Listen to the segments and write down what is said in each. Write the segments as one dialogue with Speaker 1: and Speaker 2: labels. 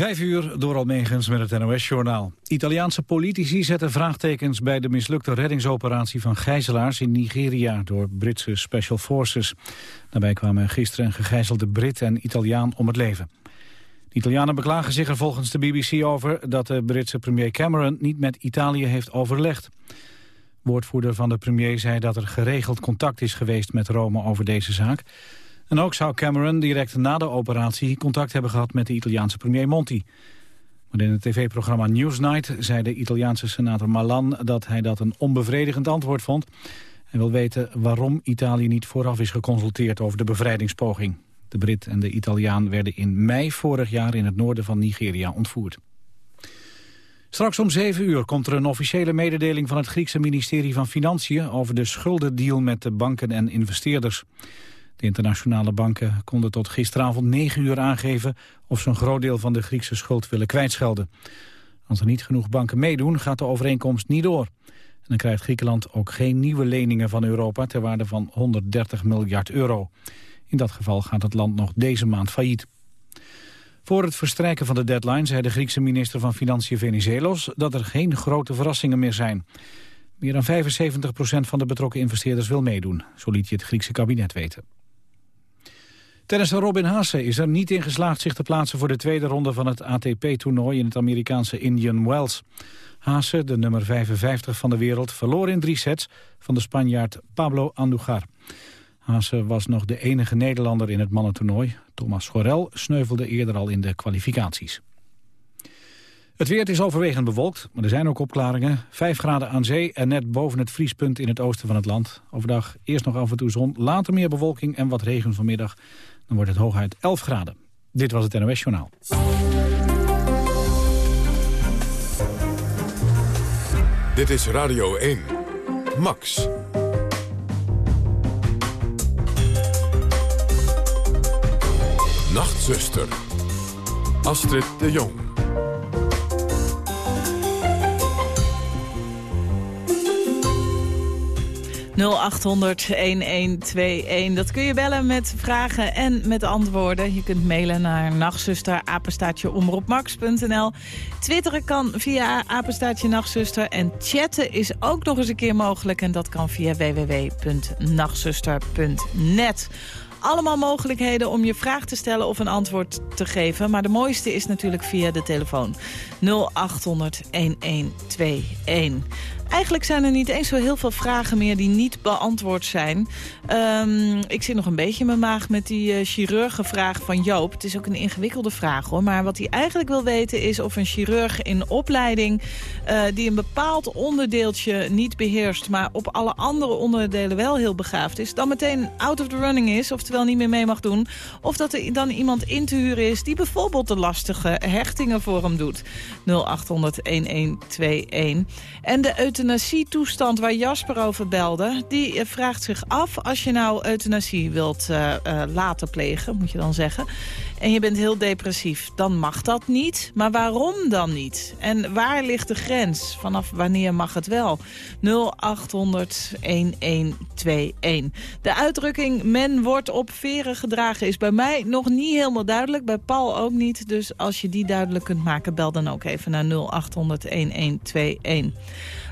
Speaker 1: Vijf uur door Almegens met het NOS-journaal. Italiaanse politici zetten vraagtekens bij de mislukte reddingsoperatie van gijzelaars in Nigeria door Britse Special Forces. Daarbij kwamen gisteren een gegijzelde Brit en Italiaan om het leven. De Italianen beklagen zich er volgens de BBC over dat de Britse premier Cameron niet met Italië heeft overlegd. Woordvoerder van de premier zei dat er geregeld contact is geweest met Rome over deze zaak. En ook zou Cameron direct na de operatie contact hebben gehad met de Italiaanse premier Monti. Maar in het tv-programma Newsnight zei de Italiaanse senator Malan dat hij dat een onbevredigend antwoord vond. Hij wil weten waarom Italië niet vooraf is geconsulteerd over de bevrijdingspoging. De Brit en de Italiaan werden in mei vorig jaar in het noorden van Nigeria ontvoerd. Straks om 7 uur komt er een officiële mededeling van het Griekse ministerie van Financiën over de schuldendeal met de banken en investeerders. De internationale banken konden tot gisteravond 9 uur aangeven of ze een groot deel van de Griekse schuld willen kwijtschelden. Als er niet genoeg banken meedoen, gaat de overeenkomst niet door. En dan krijgt Griekenland ook geen nieuwe leningen van Europa ter waarde van 130 miljard euro. In dat geval gaat het land nog deze maand failliet. Voor het verstrijken van de deadline zei de Griekse minister van Financiën Venizelos dat er geen grote verrassingen meer zijn. Meer dan 75% van de betrokken investeerders wil meedoen, zo liet je het Griekse kabinet weten. Tennisser Robin Haase is er niet in geslaagd zich te plaatsen voor de tweede ronde van het ATP-toernooi in het Amerikaanse Indian Wells. Haase, de nummer 55 van de wereld, verloor in drie sets van de Spanjaard Pablo Andujar. Haase was nog de enige Nederlander in het mannentoernooi. Thomas Schorel sneuvelde eerder al in de kwalificaties. Het weer is overwegend bewolkt, maar er zijn ook opklaringen. 5 graden aan zee en net boven het vriespunt in het oosten van het land. Overdag eerst nog af en toe zon, later meer bewolking en wat regen vanmiddag. Dan wordt het hooguit 11 graden. Dit was het NOS Journaal.
Speaker 2: Dit is Radio 1. Max. Nachtzuster. Astrid de Jong.
Speaker 3: 0800-1121. Dat kun je bellen met vragen en met antwoorden. Je kunt mailen naar nachtzuster, omroepmax.nl. Twitteren kan via apenstaatje nachtzuster. En chatten is ook nog eens een keer mogelijk. En dat kan via www.nachtzuster.net allemaal mogelijkheden om je vraag te stellen of een antwoord te geven. Maar de mooiste is natuurlijk via de telefoon 0800 1121. Eigenlijk zijn er niet eens zo heel veel vragen meer die niet beantwoord zijn. Um, ik zit nog een beetje in mijn maag met die uh, chirurgenvraag van Joop. Het is ook een ingewikkelde vraag hoor. Maar wat hij eigenlijk wil weten is of een chirurg in opleiding... Uh, die een bepaald onderdeeltje niet beheerst... maar op alle andere onderdelen wel heel begaafd is... dan meteen out of the running is, oftewel niet meer mee mag doen. Of dat er dan iemand in te huren is die bijvoorbeeld de lastige hechtingen voor hem doet. 0800 1121. En de euthanasietoestand waar Jasper over belde... die eh, vraagt zich af, als je nou euthanasie wilt uh, uh, laten plegen, moet je dan zeggen... en je bent heel depressief, dan mag dat niet. Maar waarom dan niet? En waar ligt de grens? Vanaf wanneer mag het wel? 0800-1121. De uitdrukking men wordt op veren gedragen is bij mij nog niet helemaal duidelijk. Bij Paul ook niet. Dus als je die duidelijk kunt maken, bel dan ook even naar 0800-1121.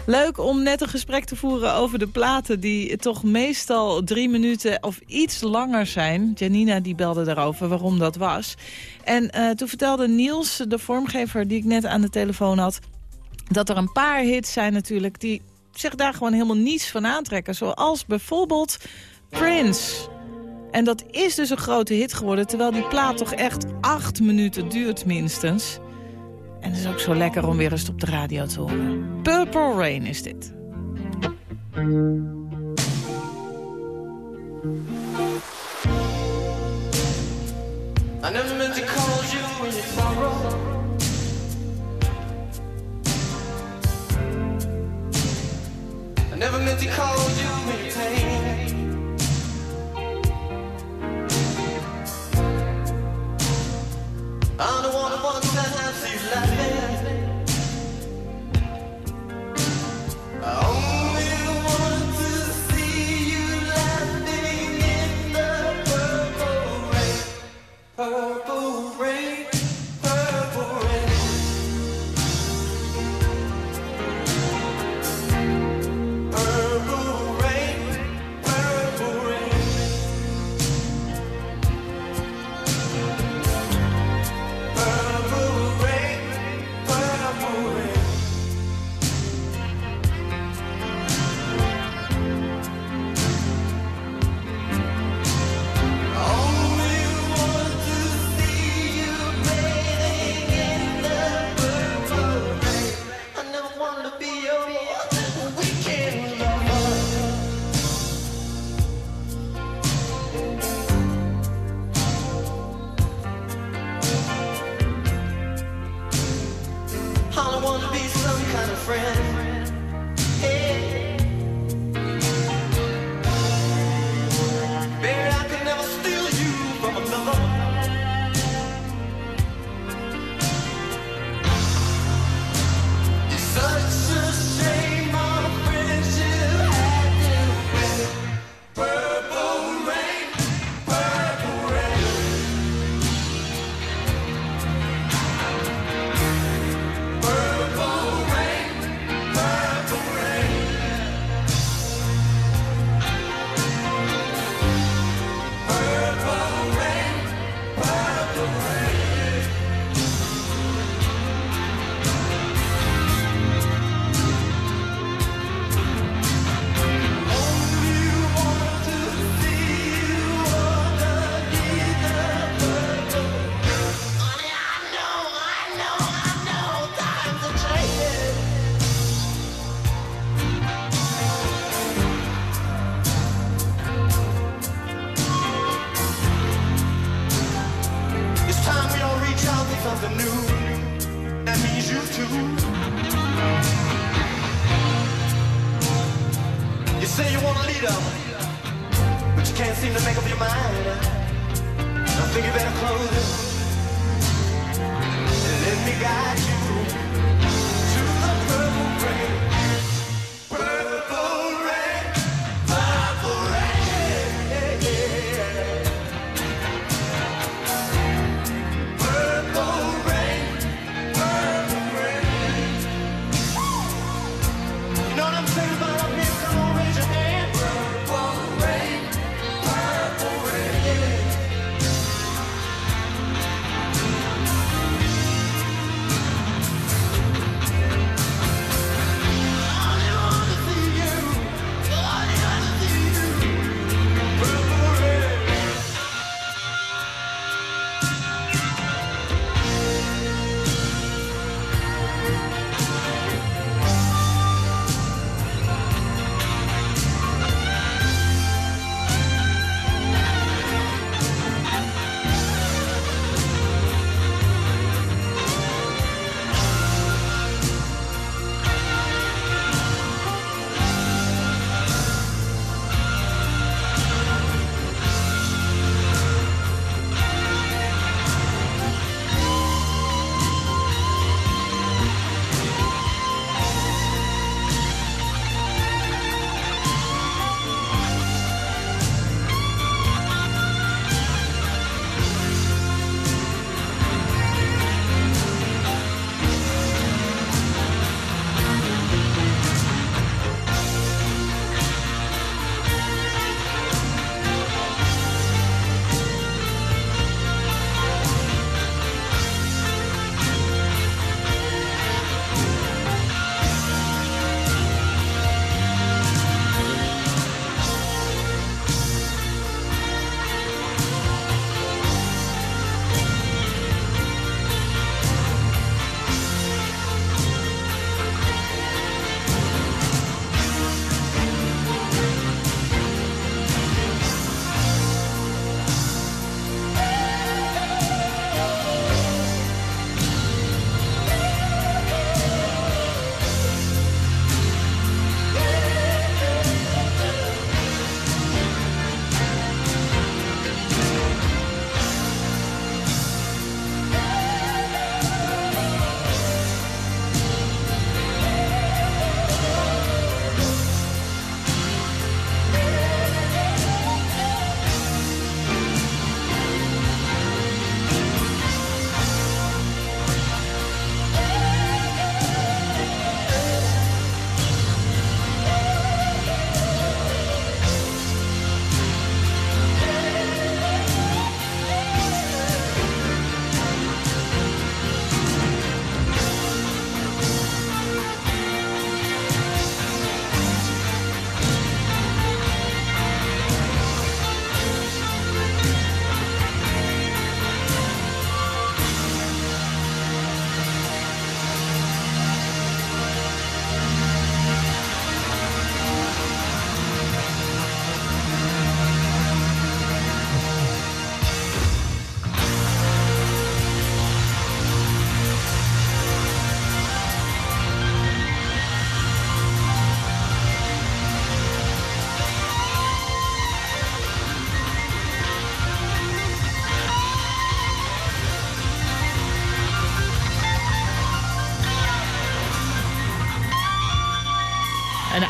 Speaker 3: Leuk om net een gesprek te voeren over de platen... die toch meestal drie minuten of iets langer zijn. Janina die belde daarover waarom dat was. En uh, toen vertelde Niels, de vormgever die ik net aan de telefoon had... dat er een paar hits zijn natuurlijk... die zich daar gewoon helemaal niets van aantrekken. Zoals bijvoorbeeld Prince... En dat is dus een grote hit geworden, terwijl die plaat toch echt acht minuten duurt minstens. En het is ook zo lekker om weer eens op de radio te horen. Purple Rain is dit. I never meant to call you in your sorrow I never meant to call you in your pain one who wants to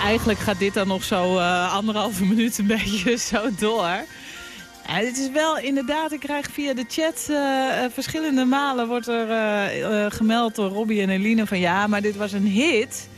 Speaker 3: eigenlijk gaat dit dan nog zo uh, anderhalve minuut een beetje zo door. Ja, het is wel inderdaad, ik krijg via de chat uh, verschillende malen wordt er gemeld door Robbie en Eline van ja, maar dit was een hit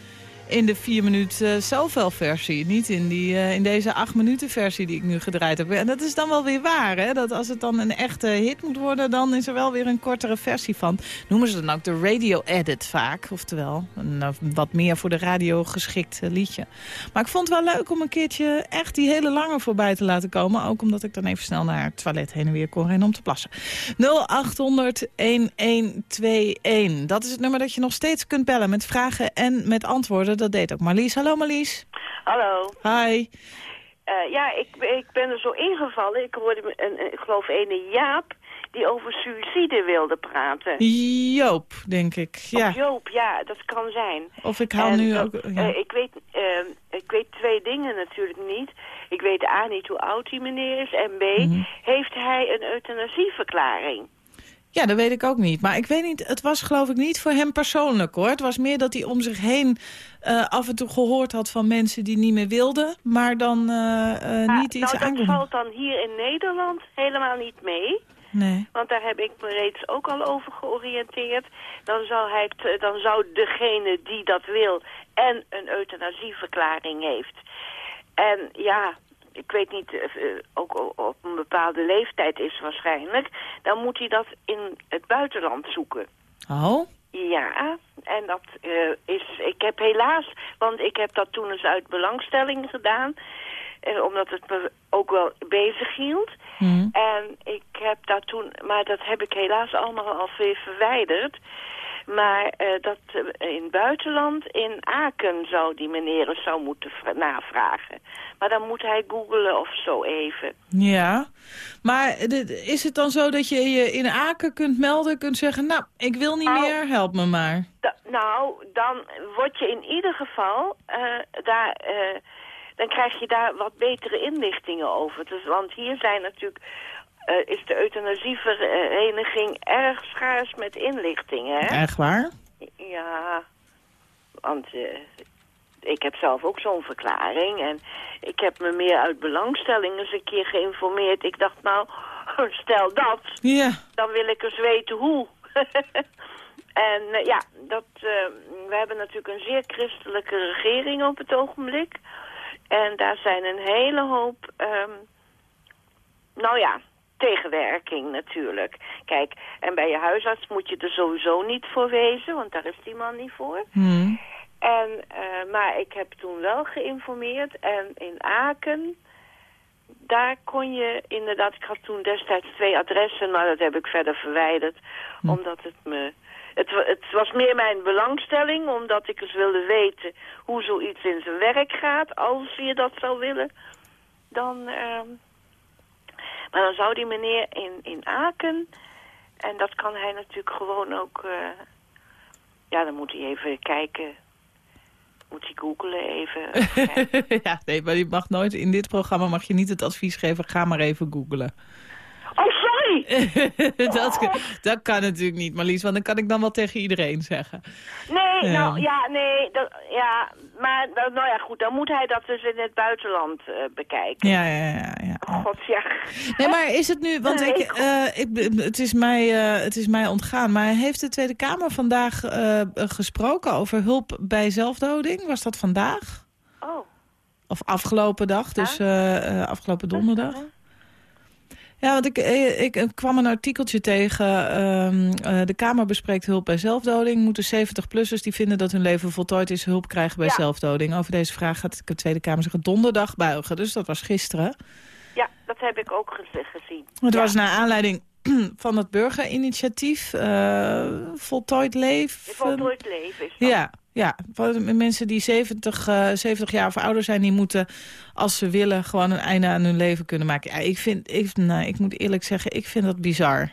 Speaker 3: in de vier minuten uh, zoveel versie. Niet in, die, uh, in deze acht minuten versie die ik nu gedraaid heb. En dat is dan wel weer waar. Hè? Dat als het dan een echte hit moet worden, dan is er wel weer een kortere versie van. Noemen ze dan ook de radio edit vaak. Oftewel, een wat meer voor de radio geschikt liedje. Maar ik vond het wel leuk om een keertje echt die hele lange voorbij te laten komen. Ook omdat ik dan even snel naar het toilet heen en weer kon rennen om te plassen. 0800 1121. Dat is het nummer dat je nog steeds kunt bellen met vragen en met antwoorden dat deed ook Marlies. Hallo Marlies.
Speaker 4: Hallo.
Speaker 3: Hi.
Speaker 4: Uh, ja, ik, ik ben er zo ingevallen. Ik hoorde, een, ik geloof, een Jaap die over suïcide wilde praten.
Speaker 3: Joop, denk ik. Ja.
Speaker 4: Of Joop, ja, dat kan zijn.
Speaker 3: Of ik haal nu ook...
Speaker 4: Ja. Uh, ik, weet, uh, ik weet twee dingen natuurlijk niet. Ik weet A, niet hoe oud die meneer is. En B, mm -hmm. heeft hij een euthanasieverklaring?
Speaker 3: Ja, dat weet ik ook niet. Maar ik weet niet, het was geloof ik niet voor hem persoonlijk hoor. Het was meer dat hij om zich heen uh, af en toe gehoord had van mensen die niet meer wilden. Maar dan uh, uh,
Speaker 4: ja,
Speaker 3: niet iets
Speaker 4: nou, dat valt dan hier in Nederland helemaal niet mee.
Speaker 3: Nee.
Speaker 4: Want daar heb ik me reeds ook al over georiënteerd. Dan zou, hij dan zou degene die dat wil en een euthanasieverklaring heeft. En ja, ik weet niet, uh, ook op een bepaalde leeftijd is waarschijnlijk... dan moet hij dat in het buitenland zoeken.
Speaker 3: Oh?
Speaker 4: Ja, en dat uh, is... Ik heb helaas, want ik heb dat toen eens uit belangstelling gedaan... Uh, omdat het me ook wel bezig hield.
Speaker 3: Mm.
Speaker 4: En ik heb dat toen... Maar dat heb ik helaas allemaal al weer verwijderd... Maar uh, dat uh, in het buitenland, in Aken, zou die meneer zou moeten navragen. Maar dan moet hij googlen of zo even.
Speaker 3: Ja, maar is het dan zo dat je je in Aken kunt melden, kunt zeggen... nou, ik wil niet nou, meer, help me maar.
Speaker 4: nou, dan word je in ieder geval uh, daar... dan krijg je daar wat betere inlichtingen over. Dus, want hier zijn natuurlijk uh, is de euthanasievereniging erg schaars met inlichtingen. Hè?
Speaker 3: Echt waar?
Speaker 4: Ja, want uh, ik heb zelf ook zo'n verklaring. En ik heb me meer uit belangstelling eens een keer geïnformeerd. Ik dacht, nou, stel dat,
Speaker 3: ja.
Speaker 4: dan wil ik eens weten hoe. en uh, ja, dat, we hebben natuurlijk een zeer christelijke regering op het ogenblik. En daar zijn een hele hoop... Um, nou ja, tegenwerking natuurlijk. Kijk, en bij je huisarts moet je er sowieso niet voor wezen, want daar is die man niet voor.
Speaker 3: Hmm.
Speaker 4: En, uh, maar ik heb toen wel geïnformeerd en in Aken, daar kon je inderdaad, ik had toen destijds twee adressen, maar dat heb ik verder verwijderd, hmm. omdat het me... Het, het, was meer mijn belangstelling, omdat ik eens wilde weten hoe zoiets in zijn werk gaat, als je dat zou willen. Dan, uh, maar dan zou die meneer in, in Aken, en dat kan hij natuurlijk gewoon ook... Uh, ja, dan moet hij even kijken. Moet hij googelen even.
Speaker 3: ja, nee, maar je mag nooit, in dit programma mag je niet het advies geven, ga maar even googelen.
Speaker 4: Oh!
Speaker 3: dat, dat kan natuurlijk niet, Marlies, want dan kan ik dan wel tegen iedereen zeggen.
Speaker 4: Nee, ja. nou ja, nee, dat, ja, maar nou ja, goed, dan moet hij dat dus in het buitenland uh, bekijken.
Speaker 3: Ja, ja, ja. ja.
Speaker 4: God, ja.
Speaker 3: Nee, maar is het nu, want ik, uh, ik, het, is mij, uh, het is mij ontgaan, maar heeft de Tweede Kamer vandaag gesproken over hulp bij zelfdoding? Was dat vandaag?
Speaker 4: Oh.
Speaker 3: Of afgelopen dag, dus afgelopen donderdag? Ja, want ik, ik, kwam een artikeltje tegen. Uh, uh, de Kamer bespreekt hulp bij zelfdoding. Moeten 70-plussers die vinden dat hun leven voltooid is... hulp krijgen bij ja. zelfdoding? Over deze vraag gaat de Tweede Kamer zich donderdag buigen. Dus dat was gisteren.
Speaker 4: Ja, dat heb ik ook gezien.
Speaker 3: Het
Speaker 4: ja.
Speaker 3: was naar aanleiding van het burgerinitiatief uh, Voltooid Leven.
Speaker 4: Voltooid Leven is dat.
Speaker 3: Ja, ja, mensen die 70, uh, 70 jaar of ouder zijn... die moeten, als ze willen, gewoon een einde aan hun leven kunnen maken. Ja, ik, vind, ik, nou, ik moet eerlijk zeggen, ik vind dat bizar.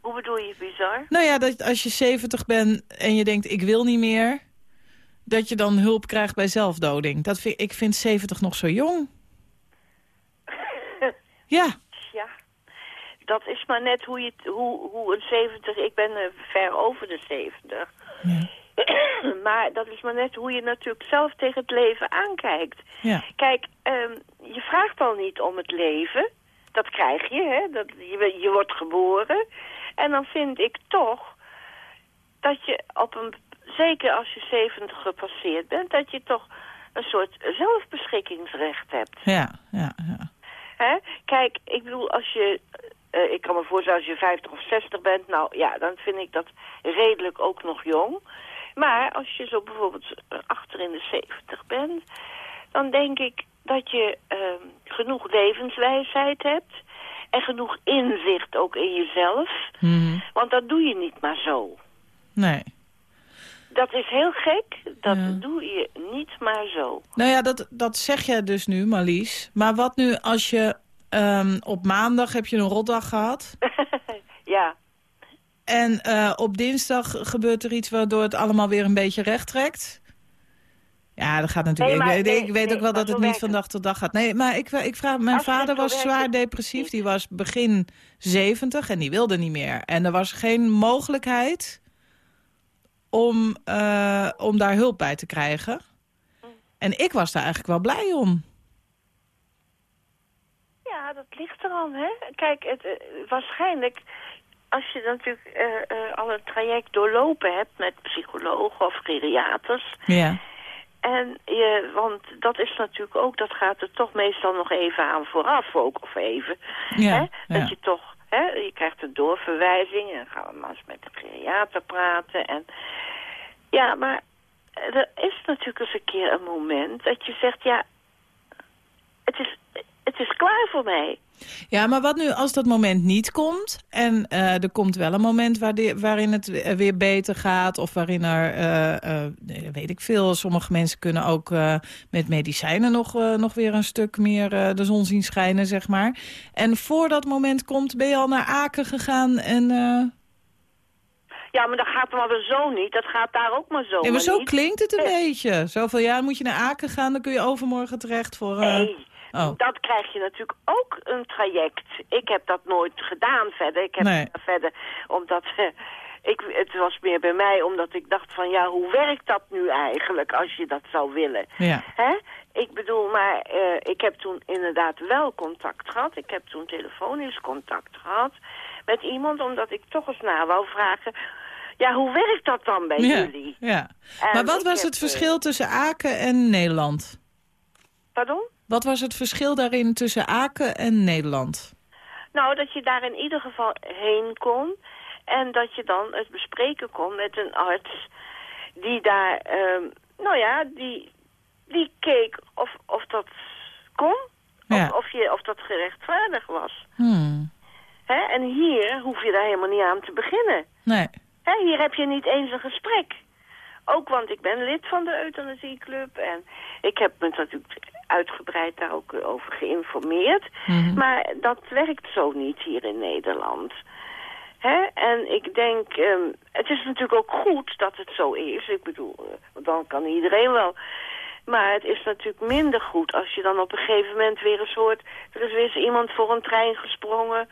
Speaker 4: Hoe bedoel je bizar?
Speaker 3: Nou ja, dat als je 70 bent en je denkt, ik wil niet meer... dat je dan hulp krijgt bij zelfdoding. Dat vind, ik vind 70 nog zo jong. ja.
Speaker 4: Ja, dat is maar net hoe, je, hoe, hoe een 70... Ik ben ver over de 70...
Speaker 3: Ja.
Speaker 4: maar dat is maar net hoe je natuurlijk zelf tegen het leven aankijkt.
Speaker 3: Ja.
Speaker 4: Kijk, ehm, je vraagt al niet om het leven. Dat krijg je, hè. Dat, je, je wordt geboren. En dan vind ik toch dat je op een... Zeker als je 70 gepasseerd bent, dat je toch een soort zelfbeschikkingsrecht hebt.
Speaker 3: Ja, ja, ja.
Speaker 4: Hè? Kijk, ik bedoel, als je... eh, ik kan me voorstellen, als je 50 of 60 bent... nou ja, dan vind ik dat redelijk ook nog jong. Maar als je zo bijvoorbeeld eh, achter in de 70 bent... dan denk ik dat je ehm, genoeg levenswijsheid hebt... en genoeg inzicht ook in jezelf.
Speaker 3: Mhm.
Speaker 4: Want dat doe je niet maar zo.
Speaker 3: Nee.
Speaker 4: Dat is heel gek. Dat
Speaker 3: Ja.
Speaker 4: doe je niet maar zo.
Speaker 3: Nou ja, dat, dat zeg jij dus nu, Marlies. Maar wat nu als je ehm, op maandag heb je een rotdag gehad...
Speaker 4: ja.
Speaker 3: En eh, op dinsdag gebeurt er iets waardoor het allemaal weer een beetje recht trekt... Ja, dat gaat natuurlijk.
Speaker 4: Nee,
Speaker 3: ik weet,
Speaker 4: nee,
Speaker 3: ik weet
Speaker 4: nee,
Speaker 3: ook wel dat het niet van dag tot dag gaat. Nee, maar ik, ik vraag, mijn
Speaker 4: Als
Speaker 3: vader was zwaar depressief. Die was begin 70 en die wilde niet meer. En er was geen mogelijkheid om, eh, om daar hulp bij te krijgen. En ik was daar eigenlijk wel blij om.
Speaker 4: Ja, dat ligt er al, hè. Kijk, het, eh, waarschijnlijk, als je natuurlijk eh, al een traject doorlopen hebt met psychologen of geriaters...
Speaker 3: Ja.
Speaker 4: En je, want dat is natuurlijk ook, dat gaat er toch meestal nog even aan vooraf ook, of even.
Speaker 3: Ja,
Speaker 4: hè?
Speaker 3: ja.
Speaker 4: Dat je toch, hè, je krijgt een doorverwijzing en gaan we maar eens met de geriater praten. En, ja, maar er is natuurlijk eens een keer een moment dat je zegt, ja, het is, het is klaar voor mij.
Speaker 3: Ja, maar wat nu als dat moment niet komt... en eh, er komt wel een moment waar die- waarin het we- weer beter gaat... of waarin er, eh, eh, weet ik veel... sommige mensen kunnen ook met medicijnen nog, nog weer een stuk meer de zon zien schijnen, zeg maar. En voor dat moment komt, ben je al naar Aken gegaan en...
Speaker 4: Ja, maar dat gaat maar weer zo niet. Dat gaat daar ook maar zo
Speaker 3: ja, maar zo
Speaker 4: niet.
Speaker 3: klinkt het een beetje. Zoveel jaar moet je naar Aken gaan, dan kun je overmorgen terecht voor...
Speaker 4: Nee,
Speaker 3: Oh.
Speaker 4: dat krijg je natuurlijk ook een traject. Ik heb dat nooit gedaan verder. Ik heb
Speaker 3: Nee.
Speaker 4: verder, omdat... ik, het was meer bij mij omdat ik dacht van... ja, hoe werkt dat nu eigenlijk als je dat zou willen?
Speaker 3: Ja.
Speaker 4: Hè? Ik bedoel, maar eh, ik heb toen inderdaad wel contact gehad. Ik heb toen telefonisch contact gehad met iemand... omdat ik toch eens na wou vragen... ja, hoe werkt dat dan bij
Speaker 3: ja,
Speaker 4: jullie?
Speaker 3: ja.
Speaker 4: En
Speaker 3: Maar wat was het
Speaker 4: eh,
Speaker 3: verschil tussen Aken en Nederland?
Speaker 4: Pardon?
Speaker 3: Wat was het verschil daarin tussen Aken en Nederland?
Speaker 4: Nou, dat je daar in ieder geval heen kon. En dat je dan het bespreken kon met een arts die daar, ehm, nou ja, die, die keek of, of dat kon.
Speaker 3: Ja.
Speaker 4: Of, of, je, of dat gerechtvaardigd was.
Speaker 3: Hmm.
Speaker 4: Hè? En hier hoef je daar helemaal niet aan te beginnen.
Speaker 3: Nee.
Speaker 4: Hè? Hier heb je niet eens een gesprek. Ook want ik ben lid van de euthanasieclub. En ik heb me natuurlijk uitgebreid daar ook eh, over geïnformeerd.
Speaker 3: Mhm.
Speaker 4: Maar dat werkt zo niet hier in Nederland. Hè? En ik denk, ehm, het is natuurlijk ook goed dat het zo is. Ik bedoel, eh, want dan kan iedereen wel. Maar het is natuurlijk minder goed als je dan op een gegeven moment weer eens hoort... er is weer eens iemand voor een trein gesprongen...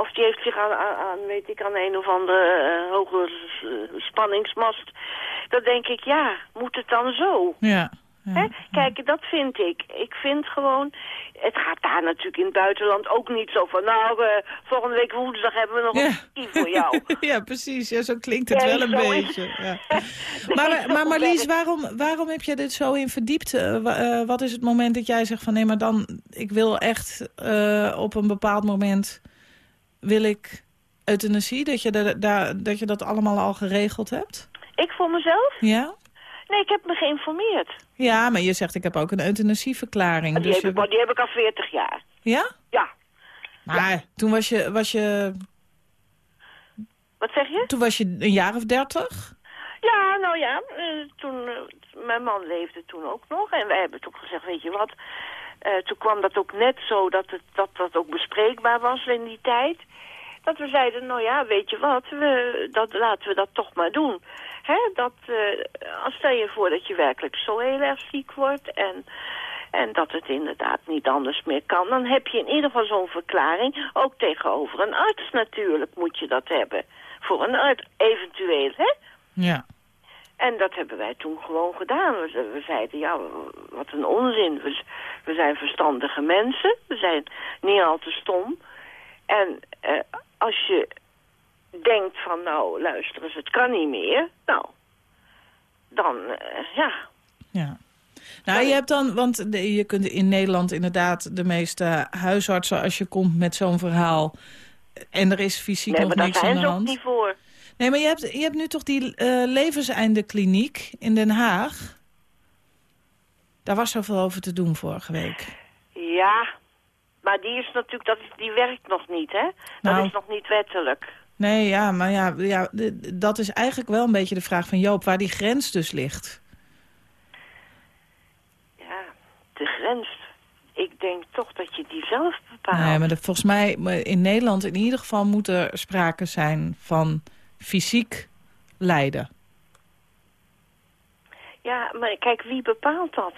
Speaker 4: of die heeft zich aan, aan, weet ik, aan een of andere eh, hoge eh, spanningsmast. Dan denk ik, ja, moet het dan zo?
Speaker 3: Ja.
Speaker 4: Hè?
Speaker 3: ja.
Speaker 4: Kijk, dat vind ik. Ik vind gewoon... Het gaat daar natuurlijk in het buitenland ook niet zo van... nou, eh, volgende week woensdag hebben we nog
Speaker 3: Ja.
Speaker 4: een ski voor jou.
Speaker 3: ja, precies. Ja, zo klinkt het wel een beetje.
Speaker 4: Nee,
Speaker 3: Maar, maar Marlies, waarom, waarom heb je dit zo in verdiept? Wa- wat is het moment dat jij zegt van... nee, maar dan, ik wil echt op een bepaald moment... wil ik euthanasie? Dat je, de, daar, dat je dat allemaal al geregeld hebt?
Speaker 4: Ik voor mezelf?
Speaker 3: Ja?
Speaker 4: Nee, ik heb me geïnformeerd.
Speaker 3: Ja, maar je zegt ik heb ook een euthanasieverklaring.
Speaker 4: Die,
Speaker 3: Dus
Speaker 4: heb
Speaker 3: je-
Speaker 4: ik, maar die heb ik al 40 jaar.
Speaker 3: Ja?
Speaker 4: Ja.
Speaker 3: Maar toen was je, was je
Speaker 4: Wat zeg je?
Speaker 3: toen was je een jaar of dertig?
Speaker 4: Ja, nou ja, eh, toen, eh, mijn man leefde toen ook nog. En wij hebben toen gezegd, weet je wat... eh, toen kwam dat ook net zo dat, het, dat dat ook bespreekbaar was in die tijd. Dat we zeiden, nou ja, weet je wat, we, dat, laten we dat toch maar doen. Hè, dat, eh, stel je voor dat je werkelijk zo heel erg ziek wordt... en en dat het inderdaad niet anders meer kan... dan heb je in ieder geval zo'n verklaring. Ook tegenover een arts natuurlijk moet je dat hebben. Voor een arts eventueel, hè?
Speaker 3: Ja.
Speaker 4: En dat hebben wij toen gewoon gedaan. We, ze- we zeiden, ja, wat een onzin. We, zijn verstandige mensen. We zijn niet al te stom. En eh, als je denkt van, nou, luister eens, het kan niet meer. Nou, dan, eh, ja.
Speaker 3: Ja. Nou, je hebt dan, want je kunt in Nederland inderdaad de meeste huisartsen... als je komt met zo'n verhaal en er is fysiek
Speaker 4: Nee,
Speaker 3: nog
Speaker 4: maar daar
Speaker 3: niks aan
Speaker 4: zijn
Speaker 3: de
Speaker 4: ze ook
Speaker 3: hand.
Speaker 4: niet voor.
Speaker 3: Nee, maar je hebt, je hebt nu toch die eh levenseindekliniek in Den Haag? Daar was zoveel over te doen vorige week.
Speaker 4: Ja, maar die is natuurlijk, dat die werkt nog niet, hè? Dat
Speaker 3: Nou.
Speaker 4: is nog niet wettelijk.
Speaker 3: Nee, ja, maar ja, ja, dat is eigenlijk wel een beetje de vraag van Joop... waar die grens dus ligt.
Speaker 4: Ja, de grens. Ik denk toch dat je die zelf bepaalt.
Speaker 3: Nee, maar volgens mij maar in Nederland in ieder geval moet er sprake zijn van fysiek lijden.
Speaker 4: Ja, maar kijk, wie bepaalt dat?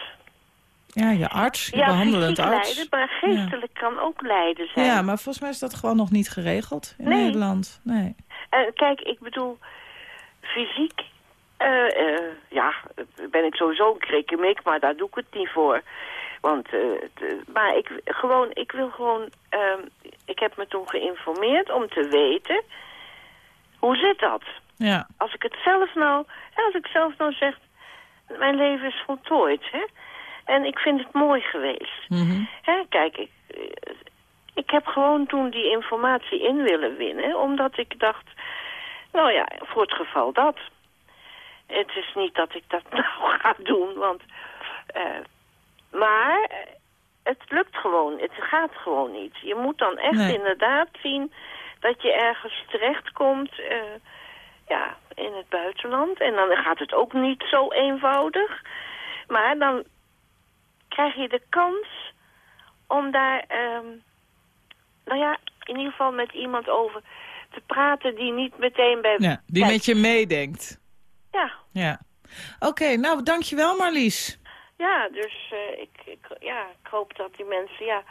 Speaker 3: Ja, je arts, je
Speaker 4: ja,
Speaker 3: behandelend
Speaker 4: fysiek
Speaker 3: arts.
Speaker 4: lijden, maar geestelijk kan ook lijden zijn.
Speaker 3: Ja, maar volgens mij is dat gewoon nog niet geregeld in
Speaker 4: Nee.
Speaker 3: Nederland. Nee.
Speaker 4: En kijk, ik bedoel, fysiek, eh, eh, ja, ben ik sowieso een krikkemik, maar daar doe ik het niet voor. Want, eh, maar ik, gewoon, ik wil gewoon, ehm, ik heb me toen geïnformeerd om te weten, hoe zit dat?
Speaker 3: Ja,
Speaker 4: Als ik het zelf nou, als ik zelf nou zeg, mijn leven is voltooid, hè? En ik vind het mooi geweest.
Speaker 3: mhm.
Speaker 4: Hè, kijk, ik, ik heb gewoon toen die informatie in willen winnen, omdat ik dacht, nou ja, voor het geval dat. Het is niet dat ik dat nou ga doen, want... eh, maar het lukt gewoon, het gaat gewoon niet. Je moet dan echt
Speaker 3: Nee.
Speaker 4: inderdaad zien dat je ergens terechtkomt, eh ja, in het buitenland. En dan gaat het ook niet zo eenvoudig. Maar dan krijg je de kans om daar, ehm, nou ja, in ieder geval met iemand over te praten die niet meteen bij...
Speaker 3: ja die met je meedenkt.
Speaker 4: Ja,
Speaker 3: Ja. Oké, nou dankjewel Marlies.
Speaker 4: ja dus eh, ik, ik, ja, ik hoop dat die mensen, ja,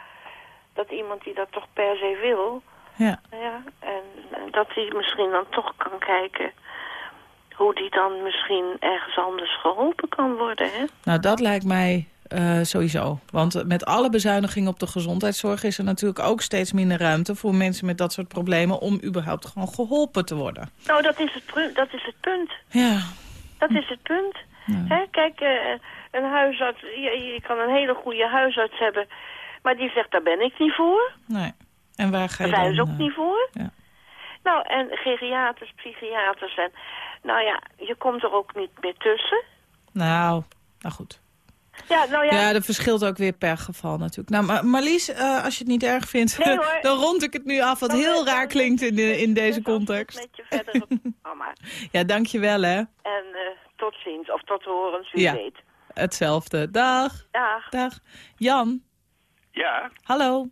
Speaker 4: dat iemand die dat toch per se wil,
Speaker 3: Ja.
Speaker 4: ja, en, dat hij misschien dan toch kan kijken hoe die dan misschien ergens anders geholpen kan worden, hè?
Speaker 3: Nou, dat lijkt mij eh, sowieso. Want met alle bezuinigingen op de gezondheidszorg... is er natuurlijk ook steeds minder ruimte voor mensen met dat soort problemen... om überhaupt gewoon geholpen te worden.
Speaker 4: Nou, dat is het, punt- dat is het punt.
Speaker 3: Ja,
Speaker 4: Dat is het punt. Hè, kijk, eh, een huisarts, je, je kan een hele goede huisarts hebben, maar die zegt, daar ben ik niet voor.
Speaker 3: nee. En waar ga
Speaker 4: Daar
Speaker 3: je
Speaker 4: zijn
Speaker 3: dan...
Speaker 4: ze ook
Speaker 3: eh,
Speaker 4: niet voor.
Speaker 3: ja.
Speaker 4: Nou, en geriaters, psychiaters en, nou ja, je komt er ook niet meer tussen.
Speaker 3: Nou, nou goed.
Speaker 4: Ja, nou ja,
Speaker 3: Ja, dat verschilt ook weer per geval natuurlijk. Nou, maar Marlies, eh, als je het niet erg vindt,
Speaker 4: Nee,
Speaker 3: dan rond ik het nu af, wat
Speaker 4: dan-
Speaker 3: heel raar klinkt in, de, in deze context.
Speaker 4: Met je verder op.
Speaker 3: Ja, dankjewel hè.
Speaker 4: En eh, tot ziens, of tot horens, wie
Speaker 3: Ja.
Speaker 4: weet.
Speaker 3: Hetzelfde. Dag.
Speaker 4: Dag.
Speaker 3: Dag. Jan,
Speaker 5: Ja,
Speaker 3: hallo.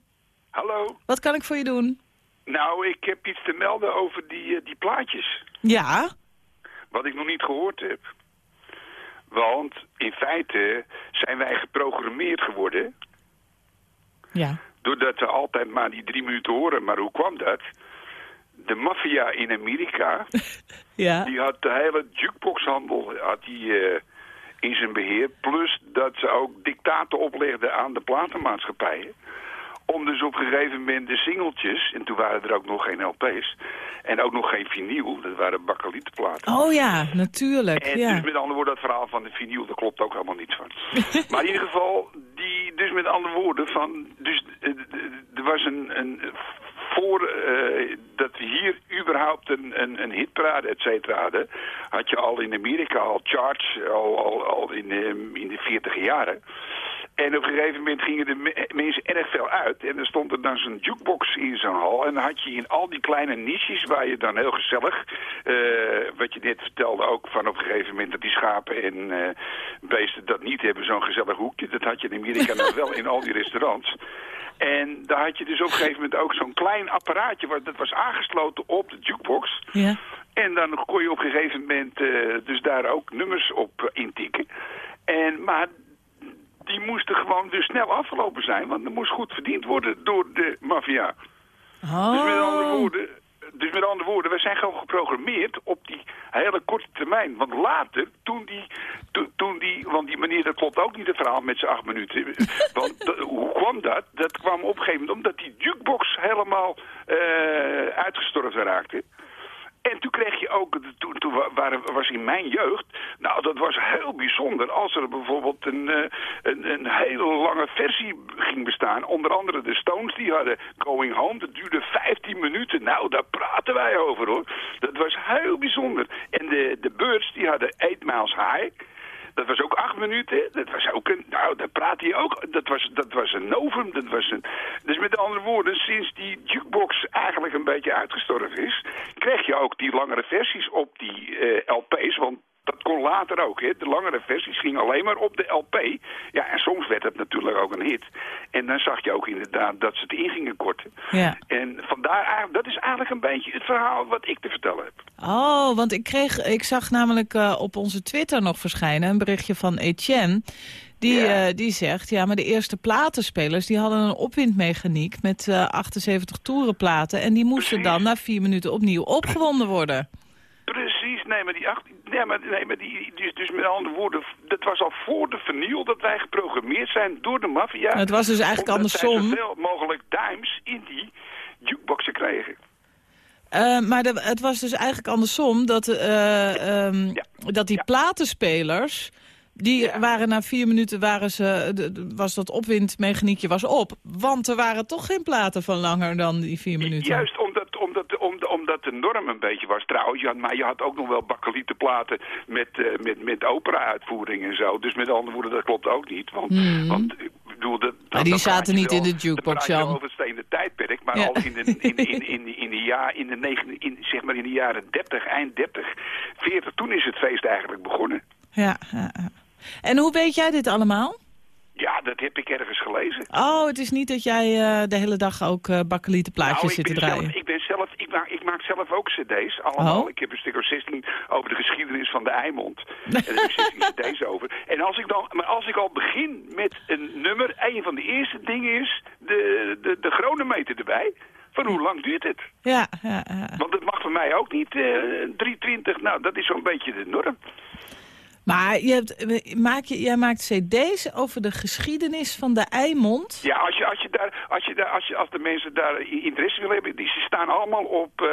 Speaker 5: Hallo.
Speaker 3: Wat kan ik voor je doen?
Speaker 5: Nou, ik heb iets te melden over die, eh, die plaatjes.
Speaker 3: Ja?
Speaker 5: Wat ik nog niet gehoord heb. Want in feite zijn wij geprogrammeerd geworden...
Speaker 3: Ja.
Speaker 5: doordat we altijd maar die drie minuten horen. Maar hoe kwam dat? De maffia in Amerika...
Speaker 3: Ja.
Speaker 5: die had de hele jukeboxhandel had die, eh, in zijn beheer. Plus dat ze ook dictaten oplegden aan de platenmaatschappijen. Om dus op een gegeven moment de singeltjes... en toen waren er ook nog geen LP's... en ook nog geen vinyl, dat waren bakkelietenplaten.
Speaker 3: Oh ja, natuurlijk.
Speaker 5: En
Speaker 3: Ja.
Speaker 5: dus met andere woorden, dat verhaal van de vinyl, daar klopt ook helemaal niets van. maar in ieder geval, die, dus met andere woorden, van, dus, eh, er was een, een voor eh, dat we hier überhaupt een, een, een hitparade, et cetera, hadden, had je al in Amerika al charts, al, al, al in, eh, in de 40 jaren. En op een gegeven moment gingen de me- mensen erg veel uit. En er stond er dan zo'n jukebox in zo'n hal. En dan had je in al die kleine niches waar je dan heel gezellig... eh, wat je net vertelde ook van op een gegeven moment dat die schapen en eh, beesten dat niet hebben. Zo'n gezellig hoekje. Dat had je in Amerika nou wel in al die restaurants. En daar had je dus op een gegeven moment ook zo'n klein apparaatje... Wat, dat was aangesloten op de jukebox.
Speaker 3: Ja.
Speaker 5: En dan kon je op een gegeven moment eh, dus daar ook nummers op intikken. En, maar die moesten gewoon dus snel afgelopen zijn. Want er moest goed verdiend worden door de maffia. Dus met andere
Speaker 3: Oh.
Speaker 5: woorden, dus met andere woorden, we zijn gewoon geprogrammeerd op die hele korte termijn. Want later, toen die, toen, toen die want die manier, dat klopt ook niet het verhaal met z'n acht minuten. want de- hoe kwam dat? Dat kwam op een gegeven moment omdat die jukebox helemaal eh, uitgestorven raakte. En toen kreeg je ook, toen, toen wa- waren, was in mijn jeugd, nou dat was heel bijzonder. Als er bijvoorbeeld een, eh, een, een hele lange versie ging bestaan. Onder andere de Stones, die hadden Going Home. Dat duurde 15 minuten. Nou, daar praten wij over hoor. Dat was heel bijzonder. En de, de Birds, die hadden 8 Miles High. Dat was ook acht minuten. Dat was ook een, nou, daar praat hij ook. Dat was, dat was een novum. Dat was een, dus met andere woorden, sinds die jukebox eigenlijk een beetje uitgestorven is, kreeg je ook die langere versies op die eh, LP's. Want dat kon later ook. Hè. De langere versies gingen alleen maar op de LP. Ja, en soms werd het natuurlijk ook een hit. En dan zag je ook inderdaad dat ze het in gingen korten.
Speaker 3: Ja.
Speaker 5: En vandaar, dat is eigenlijk een beetje het verhaal wat ik te vertellen heb.
Speaker 3: Oh, want ik, kreeg, ik zag namelijk eh, op onze Twitter nog verschijnen... een berichtje van Etienne. Die,
Speaker 5: Ja.
Speaker 3: eh, die zegt, ja, maar de eerste platenspelers... die hadden een opwindmechaniek met eh, 78 toerenplaten... en die moesten
Speaker 5: Precies.
Speaker 3: dan na vier minuten opnieuw opgewonden worden.
Speaker 5: Nee, maar die acht, nee, maar, nee, maar die, dus, dus met andere woorden, dat was al voor de vernieuw dat wij geprogrammeerd zijn door de maffia.
Speaker 3: Het was dus eigenlijk andersom.
Speaker 5: zoveel mogelijk dimes in die jukeboxen kregen.
Speaker 3: Eh, maar de- het was dus eigenlijk andersom, dat, eh, ehm,
Speaker 5: Ja.
Speaker 3: dat die
Speaker 5: Ja.
Speaker 3: platenspelers... Die
Speaker 5: Ja.
Speaker 3: waren na vier minuten, waren ze, was dat opwindmechaniekje was op. Want er waren toch geen platen van langer dan die vier minuten.
Speaker 5: Juist omdat, omdat, omdat, omdat de norm een beetje was trouwens. Je had, maar je had ook nog wel bakkelieten platen met, eh, met, met opera-uitvoering en zo. Dus met andere woorden, dat klopt ook niet. Want, want ik bedoel, dat,
Speaker 3: Maar die zaten niet
Speaker 5: wel-
Speaker 3: in de jukebox, Jan.
Speaker 5: over het stenen tijdperk. Maar
Speaker 3: Ja.
Speaker 5: al in de, in, in, in, in, de jaar, in, de negen, in, zeg maar in de jaren 30, eind 30, 40, toen is het feest eigenlijk begonnen.
Speaker 3: Ja, ja, ja. En hoe weet jij dit allemaal?
Speaker 5: Ja, dat heb ik ergens gelezen.
Speaker 3: Oh, het is niet dat jij eh, de hele dag ook eh bakkelieten plaatjes
Speaker 5: nou,
Speaker 3: zit te draaien.
Speaker 5: zelf, ik zelf ook cd's, allemaal.
Speaker 3: Oh.
Speaker 5: Ik heb een stuk of 16 over de geschiedenis van de Eimond. en daar heb ik 16 cd's over. En als ik dan, maar als ik al begin met een nummer, een van de eerste dingen is de, de, de chronometer erbij. Van hoe lang duurt het?
Speaker 3: Ja, ja, ja.
Speaker 5: Want het mag voor mij ook niet eh 320. Nou, dat is zo'n beetje de norm.
Speaker 3: Maar je hebt, eh, maak je, jij maakt cd's over de geschiedenis van de Eimond.
Speaker 5: Ja, als, je, als, je daar, als, je daar, als, je, als de mensen daar interesse willen hebben, die ze staan allemaal op eh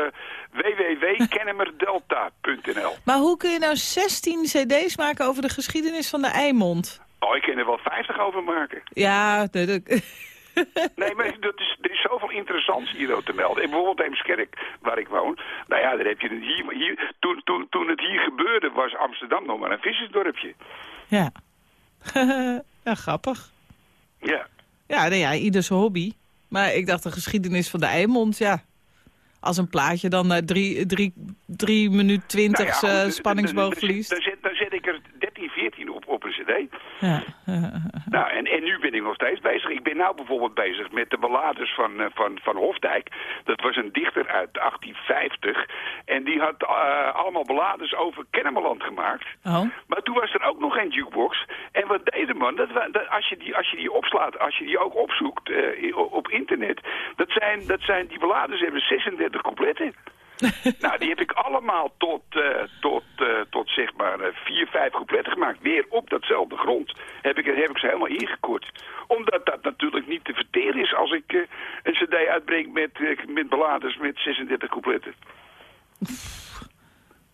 Speaker 5: www.kennemerdelta.nl.
Speaker 3: Maar hoe kun je nou 16 cd's maken over de geschiedenis van de Eimond?
Speaker 5: Oh, ik kan er wel 50 over maken.
Speaker 3: Ja, de-
Speaker 5: Nee, maar dat is, er is zoveel interessants hier ook te melden. En bijvoorbeeld Eemskerk, waar ik woon. Nou ja, daar heb je hier, hier, toen, toen, toen het hier gebeurde, was Amsterdam nog maar een vissersdorpje.
Speaker 3: ja. ja, grappig.
Speaker 5: Ja.
Speaker 3: Ja, nee, ja, ieders hobby. Maar ik dacht de geschiedenis van de Eimond, ja. Als een plaatje dan uh, drie, drie, drie minuut twintig
Speaker 5: Nou ja, goed. Dan zet, dan zet ik er 13, 14 op, op een cd.
Speaker 3: Ja.
Speaker 5: Nou, en, en nu ben ik nog steeds bezig. Ik ben nou bijvoorbeeld bezig met de ballades van, eh, van, van Hofdijk. Dat was een dichter uit 1850. En die had eh, allemaal ballades over Kennemerland gemaakt.
Speaker 3: Oh.
Speaker 5: Maar toen was er ook nog geen jukebox. En wat deed de man? Dat, als, je die, als je die opslaat, als je die ook opzoekt eh, op internet... Dat zijn, dat zijn, die ballades hebben 36 coupletten. nou, die heb ik allemaal tot, eh, tot, eh, tot zeg maar eh, vier, vijf coupletten gemaakt. Weer op datzelfde grond heb ik, heb ik ze helemaal ingekort. Omdat dat natuurlijk niet te verteren is als ik een cd uitbreng met, met ballades met 36 coupletten.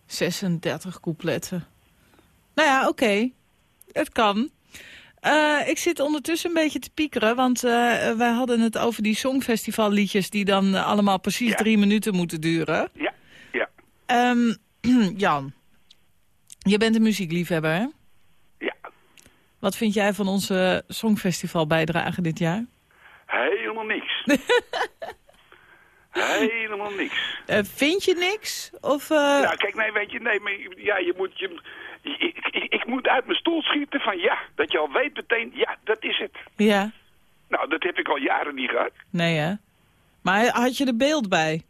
Speaker 3: 36 coupletten. Nou ja, oké. Het kan. Eh, ik zit ondertussen een beetje te piekeren, want eh, wij hadden het over die songfestivalliedjes die dan allemaal precies
Speaker 5: Ja.
Speaker 3: drie minuten moeten duren.
Speaker 5: Ja, ja,
Speaker 3: Ehm, Jan, je bent een muziekliefhebber, hè?
Speaker 5: ja.
Speaker 3: Wat vind jij van onze songfestivalbijdrage dit jaar?
Speaker 5: Helemaal niks. Helemaal niks.
Speaker 3: Eh, vind je niks? Of, eh,
Speaker 5: Nou, kijk, nee, weet je, nee, maar ja, je moet, je, ik, ik, ik moet uit mijn stoel schieten van ja, dat je al weet meteen, ja, dat is het.
Speaker 3: Ja,
Speaker 5: Nou, dat heb ik al jaren niet gehad.
Speaker 3: nee hè? Maar had je er beeld bij?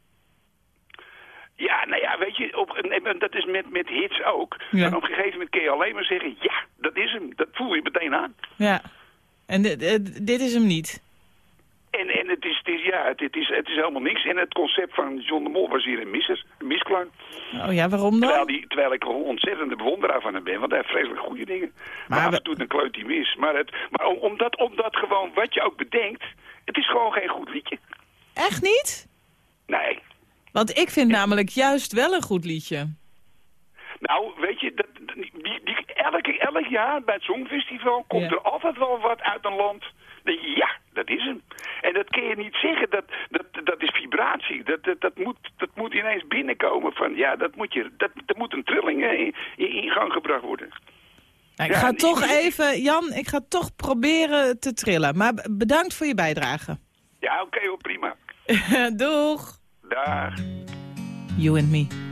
Speaker 5: Ja, nou ja, weet je, op, nee, dat is met, met hits ook.
Speaker 3: Ja.
Speaker 5: En op een gegeven moment kun je alleen maar zeggen, ja, dat is hem. Dat voel je meteen aan.
Speaker 3: Ja. En dit, eh, dit is hem niet?
Speaker 5: En, en het, is, het is, ja, het, het, is, het is helemaal niks. En het concept van John de Mol was hier een misser, een.
Speaker 3: Oh ja, waarom
Speaker 5: Terwijl,
Speaker 3: dan?
Speaker 5: die, terwijl ik een ontzettende bewonderaar van hem ben, want hij heeft vreselijk goede dingen. Maar,
Speaker 3: Maar
Speaker 5: af en toe een kleut hij mis. Maar, het, maar om- omdat, omdat gewoon, wat je ook bedenkt, het is gewoon geen goed liedje.
Speaker 3: Echt niet?
Speaker 5: Nee.
Speaker 3: Want ik vind namelijk juist wel een goed liedje.
Speaker 5: Nou, weet je, dat, die, die, elke, elk jaar bij het Songfestival komt
Speaker 3: Ja.
Speaker 5: er altijd wel wat uit een land. Ja, dat is hem. En dat kun je niet zeggen, dat, dat, dat is vibratie. Dat, dat, dat, moet, dat moet ineens binnenkomen van, ja, dat moet, je, dat, dat moet een trilling eh, in, in, gang gebracht worden.
Speaker 3: Nou, ik
Speaker 5: Ja,
Speaker 3: ga toch even, Jan, ik ga toch proberen te trillen. Maar bedankt voor je bijdrage.
Speaker 5: Ja, oké hoor, prima.
Speaker 3: Doeg.
Speaker 5: Daar.
Speaker 3: You and me.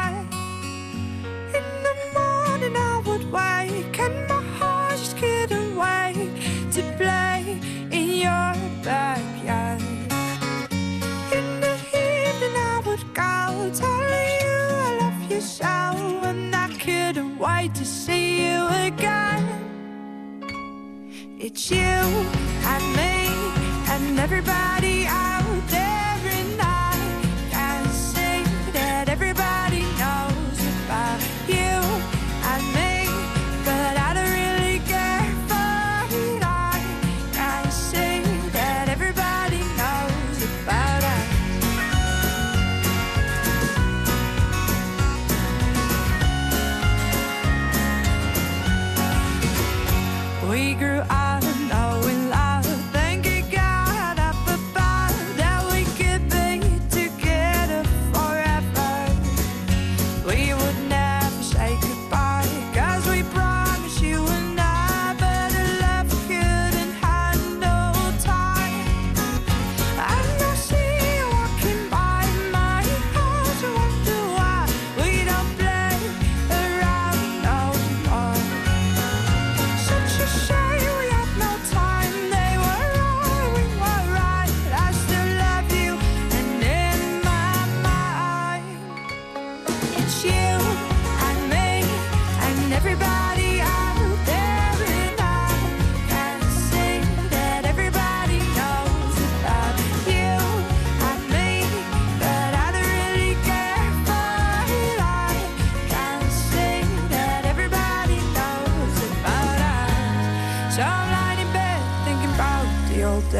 Speaker 6: You. And me and everybody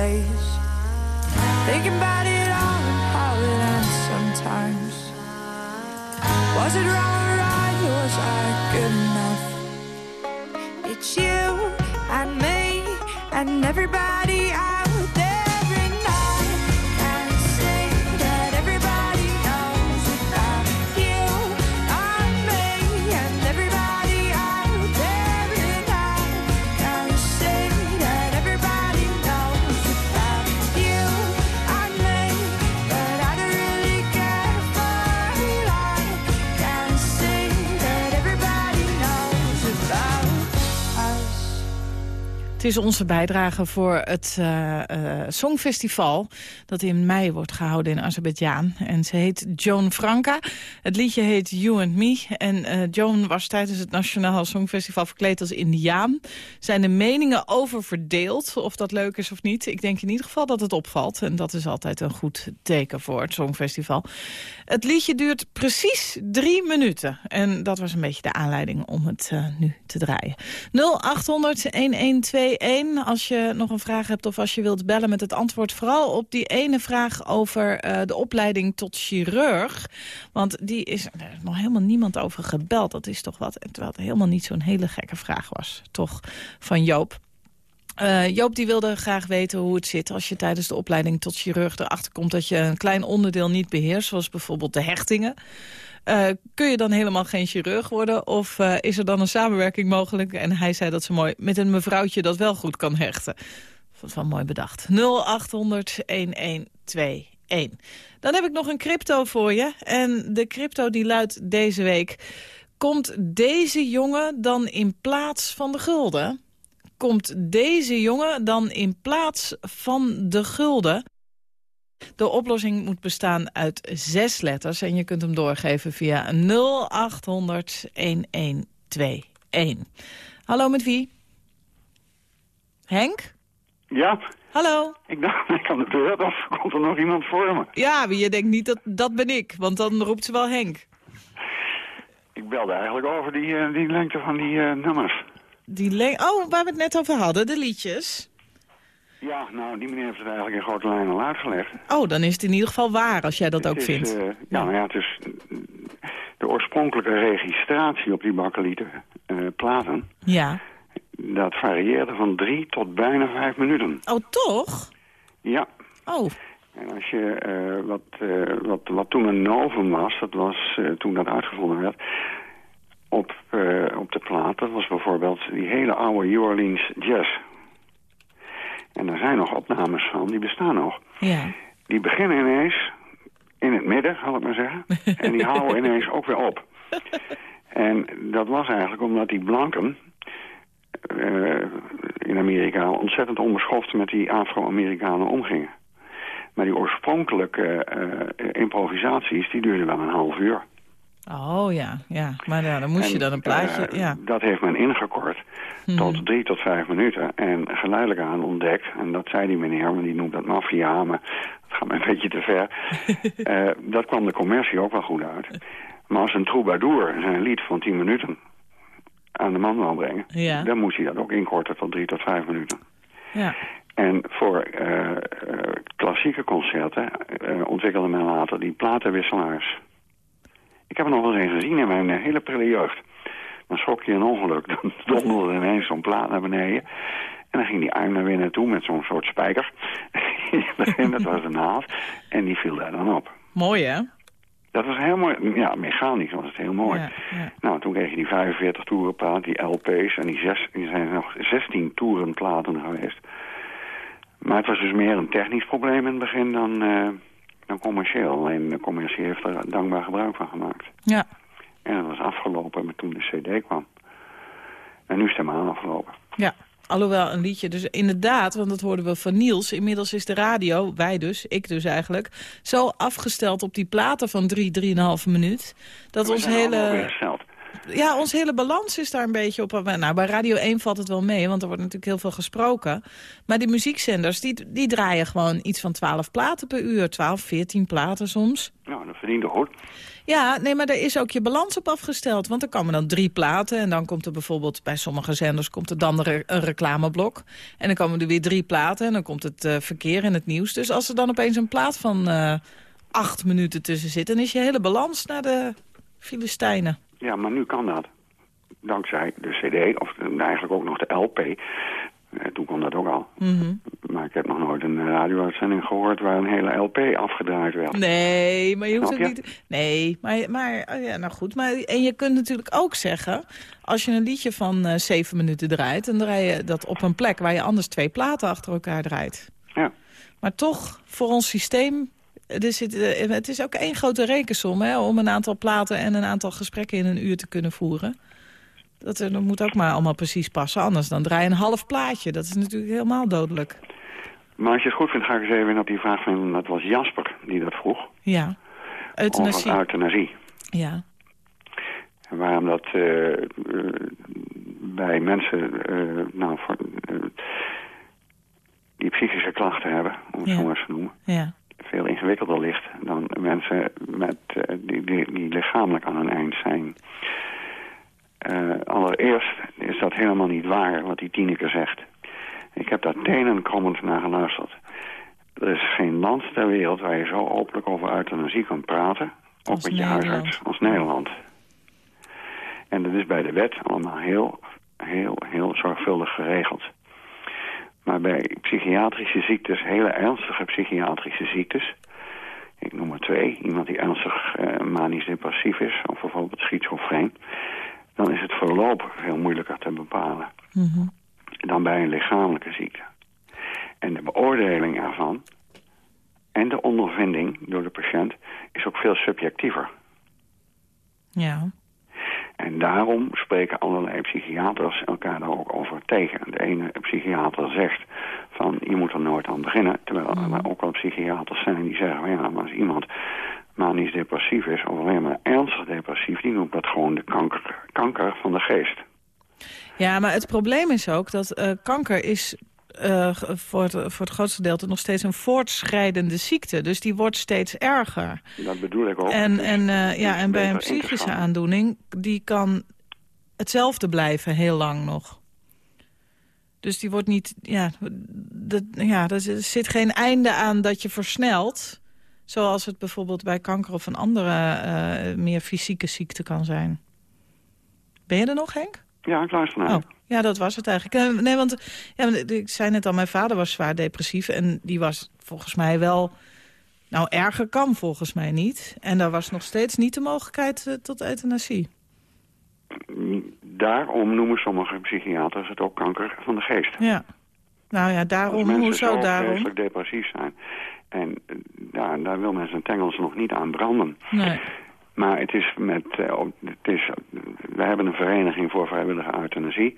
Speaker 6: days, thinking about it all and how it ends sometimes. Was it wrong or right? Was I good enough? It's you and me and everybody
Speaker 3: Het is onze bijdrage voor het eh, eh, Songfestival... dat in mei wordt gehouden in Azerbeidzjan. En ze heet Joan Franca. Het liedje heet You and Me. En eh, Joan was tijdens het Nationaal Songfestival verkleed als indiaan. Zijn de meningen over verdeeld, of dat leuk is of niet? Ik denk in ieder geval dat het opvalt. En dat is altijd een goed teken voor het Songfestival. Het liedje duurt precies drie minuten. En dat was een beetje de aanleiding om het nu te draaien. 0800-1121 als je nog een vraag hebt of als je wilt bellen met het antwoord. Vooral op die ene vraag over eh, de opleiding tot chirurg. Want die is er nog helemaal niemand over gebeld. Dat is toch wat. Terwijl het helemaal niet zo'n hele gekke vraag was. Toch van Joop. Eh, Joop die wilde graag weten hoe het zit als je tijdens de opleiding tot chirurg erachter komt dat je een klein onderdeel niet beheerst, zoals bijvoorbeeld de hechtingen. Eh, kun je dan helemaal geen chirurg worden of eh, is er dan een samenwerking mogelijk? En hij zei dat ze mooi met een mevrouwtje dat wel goed kan hechten. Is wel mooi bedacht. 0800 1121. Dan heb ik nog een crypto voor je. En de crypto die luidt deze week... Komt deze jongen dan in plaats van de gulden? komt deze jongen dan in plaats van de gulden? De oplossing moet bestaan uit zes letters en je kunt hem doorgeven via 0800 1121. Hallo, met wie? Henk?
Speaker 7: Ja,
Speaker 3: Hallo?
Speaker 7: ik dacht, ik kan de deur af. Komt er nog iemand voor me?
Speaker 3: Ja, wie je denkt niet dat dat ben ik, want dan roept ze wel Henk.
Speaker 7: Ik belde eigenlijk over die, eh, die lengte van die eh, nummers.
Speaker 3: Die oh, waar we het net over hadden, de liedjes.
Speaker 7: Ja, nou, die meneer heeft het eigenlijk in grote lijnen al uitgelegd.
Speaker 3: Oh, dan is het in ieder geval waar als jij dat ook
Speaker 7: is,
Speaker 3: vindt.
Speaker 7: eh, ja, nou ja, het is mm, de oorspronkelijke registratie op die bakkelieten eh, platen.
Speaker 3: Ja.
Speaker 7: Dat varieerde van drie tot bijna vijf minuten.
Speaker 3: Oh, toch?
Speaker 7: Ja,
Speaker 3: Oh,
Speaker 7: En als je, eh, wat, eh, wat, wat toen een novum was, dat was eh, toen dat uitgevonden werd, op, eh, op de plaat, dat was bijvoorbeeld die hele oude New Orleans jazz. En er zijn nog opnames van, die bestaan nog.
Speaker 3: ja.
Speaker 7: Die beginnen ineens in het midden, zal ik maar zeggen. en die houden ineens ook weer op. En dat was eigenlijk omdat die blanken eh, in Amerika ontzettend onbeschoft met die Afro-Amerikanen omgingen. Maar die oorspronkelijke eh, improvisaties, die duurden wel een half uur.
Speaker 3: Oh ja, ja. Maar ja, dan moest je dan een plaatje,
Speaker 7: eh,
Speaker 3: ja.
Speaker 7: Dat heeft men ingekort
Speaker 3: Mhm.
Speaker 7: tot drie tot vijf minuten. En geleidelijk aan ontdekt, en dat zei die meneer, maar die noemt dat maffia, maar dat gaat me een beetje te ver. Eh, dat kwam de commercie ook wel goed uit. Maar als een troubadour zijn lied van tien minuten aan de man wil brengen,
Speaker 3: Ja.
Speaker 7: dan moest hij dat ook inkorten tot drie tot vijf minuten.
Speaker 3: ja.
Speaker 7: En voor eh, eh, klassieke concerten eh, ontwikkelde men later die platenwisselaars. Ik heb er nog wel eens een gezien in mijn hele prille jeugd. Dan schrok je een ongeluk. Dan donderde ineens zo'n plaat naar beneden. En dan ging die arm naar binnen toe met zo'n soort spijker. en dat was een naald. En die viel daar dan op.
Speaker 3: Mooi, hè?
Speaker 7: Dat was heel mooi. Ja, mechanisch was het heel mooi.
Speaker 3: Ja, ja.
Speaker 7: Nou, toen kreeg je die 45 toerenplaat, die LP's. En die, zes, die zijn nog 16 toerenplaten geweest. Maar het was dus meer een technisch probleem in het begin dan, eh, dan commercieel. Alleen de commercie heeft er dankbaar gebruik van gemaakt.
Speaker 3: Ja.
Speaker 7: En dat was afgelopen met toen de cd kwam. En nu is het helemaal afgelopen.
Speaker 3: Ja, alhoewel een liedje. Dus inderdaad, want dat hoorden we van Niels. Inmiddels is de radio, wij dus, ik dus eigenlijk... zo afgesteld op die platen van drie, drieënhalve minuut... dat ons hele. Ja, ons hele balans is daar een beetje op. Nou, bij Radio 1 valt het wel mee, want er wordt natuurlijk heel veel gesproken. Maar die muziekzenders, die, die draaien gewoon iets van 12 platen per uur. 12, 14 platen soms.
Speaker 7: Nou, dat verdient goed.
Speaker 3: Ja, nee, maar daar is ook je balans op afgesteld. Want er komen dan drie platen en dan komt er bijvoorbeeld... bij sommige zenders komt er dan een reclameblok. En dan komen er weer drie platen en dan komt het eh, verkeer en het nieuws. Dus als er dan opeens een plaat van eh, acht minuten tussen zit... dan is je hele balans naar de Filistijnen.
Speaker 7: Ja, maar nu kan dat. Dankzij de cd, of eh, eigenlijk ook nog de LP. Eh, toen kon dat ook al.
Speaker 3: Mhm.
Speaker 7: Maar ik heb nog nooit een radio-uitzending gehoord waar een hele LP afgedraaid werd.
Speaker 3: Nee, maar je hoeft ook
Speaker 7: je?
Speaker 3: niet... Nee, maar, maar oh ja, nou goed. Maar, en je kunt natuurlijk ook zeggen... als je een liedje van eh, zeven minuten draait... dan draai je dat op een plek waar je anders twee platen achter elkaar draait.
Speaker 7: Ja.
Speaker 3: Maar toch, voor ons systeem... Er zit, eh, het is ook één grote rekensom hè, om een aantal platen en een aantal gesprekken in een uur te kunnen voeren. Dat, er, dat moet ook maar allemaal precies passen. Anders dan draai je een half plaatje. Dat is natuurlijk helemaal dodelijk.
Speaker 7: Maar als je het goed vindt, ga ik eens even op die vraag van... dat was Jasper die dat vroeg.
Speaker 3: Ja. Euthanasie.
Speaker 7: Over euthanasie.
Speaker 3: Ja.
Speaker 7: En waarom dat eh, eh, bij mensen eh, nou, voor, eh, die psychische klachten hebben, om het
Speaker 3: Ja.
Speaker 7: zo maar eens te noemen,
Speaker 3: Ja.
Speaker 7: Veel ingewikkelder ligt dan mensen met, eh, die, die, die lichamelijk aan hun eind zijn. Eh, allereerst is dat helemaal niet waar wat die Tineke zegt. Ik heb daar tenenkrommend naar geluisterd. Er is geen land ter wereld waar je zo openlijk over euthanasie kan praten. Ook
Speaker 3: Als
Speaker 7: met je
Speaker 3: Nederland.
Speaker 7: huisarts als Nederland. En dat is bij de wet allemaal heel, heel, heel zorgvuldig geregeld. Maar bij psychiatrische ziektes, hele ernstige psychiatrische ziektes... ik noem er twee, iemand die ernstig eh, manisch-depressief is... of bijvoorbeeld schizofreen... dan is het verloop veel moeilijker te bepalen
Speaker 3: Mhm.
Speaker 7: dan bij een lichamelijke ziekte. En de beoordeling ervan en de ondervinding door de patiënt is ook veel subjectiever.
Speaker 3: Ja.
Speaker 7: En daarom spreken allerlei psychiaters elkaar daar ook over tegen. De ene psychiater zegt van je moet er nooit aan beginnen. Terwijl er ook wel psychiaters zijn die zeggen, ja, maar als iemand manisch depressief is of alleen maar ernstig depressief, die noemt dat gewoon de kanker, kanker van de geest.
Speaker 3: Ja, maar het probleem is ook dat eh, kanker is eh, voor, het, voor het grootste deel nog steeds een voortschrijdende ziekte. Dus die wordt steeds erger.
Speaker 7: Dat bedoel ik ook.
Speaker 3: En,
Speaker 7: is-
Speaker 3: en, eh, ja, en bij een psychische aandoening, die kan hetzelfde blijven heel lang nog. Dus die wordt niet, ja, dat, ja, er zit geen einde aan dat je versnelt. Zoals het bijvoorbeeld bij kanker of een andere eh, meer fysieke ziekte kan zijn. Ben je er nog, Henk?
Speaker 7: Ja, ik luister naar.
Speaker 3: Oh, ja, dat was het eigenlijk. Eh, Nee, want ja, ik zei net al, mijn vader was zwaar depressief. En die was volgens mij wel... Nou, erger kan volgens mij niet. En daar was nog steeds niet de mogelijkheid eh, tot euthanasie.
Speaker 7: Daarom noemen sommige psychiaters het ook kanker van de geest.
Speaker 3: Ja. Nou ja, daarom, hoezo
Speaker 7: zo
Speaker 3: daarom?
Speaker 7: depressief zijn. En eh, daar, daar wil men zijn tengels nog niet aan branden.
Speaker 3: Nee.
Speaker 7: Maar het is met, eh, het is, we hebben een vereniging voor vrijwillige euthanasie.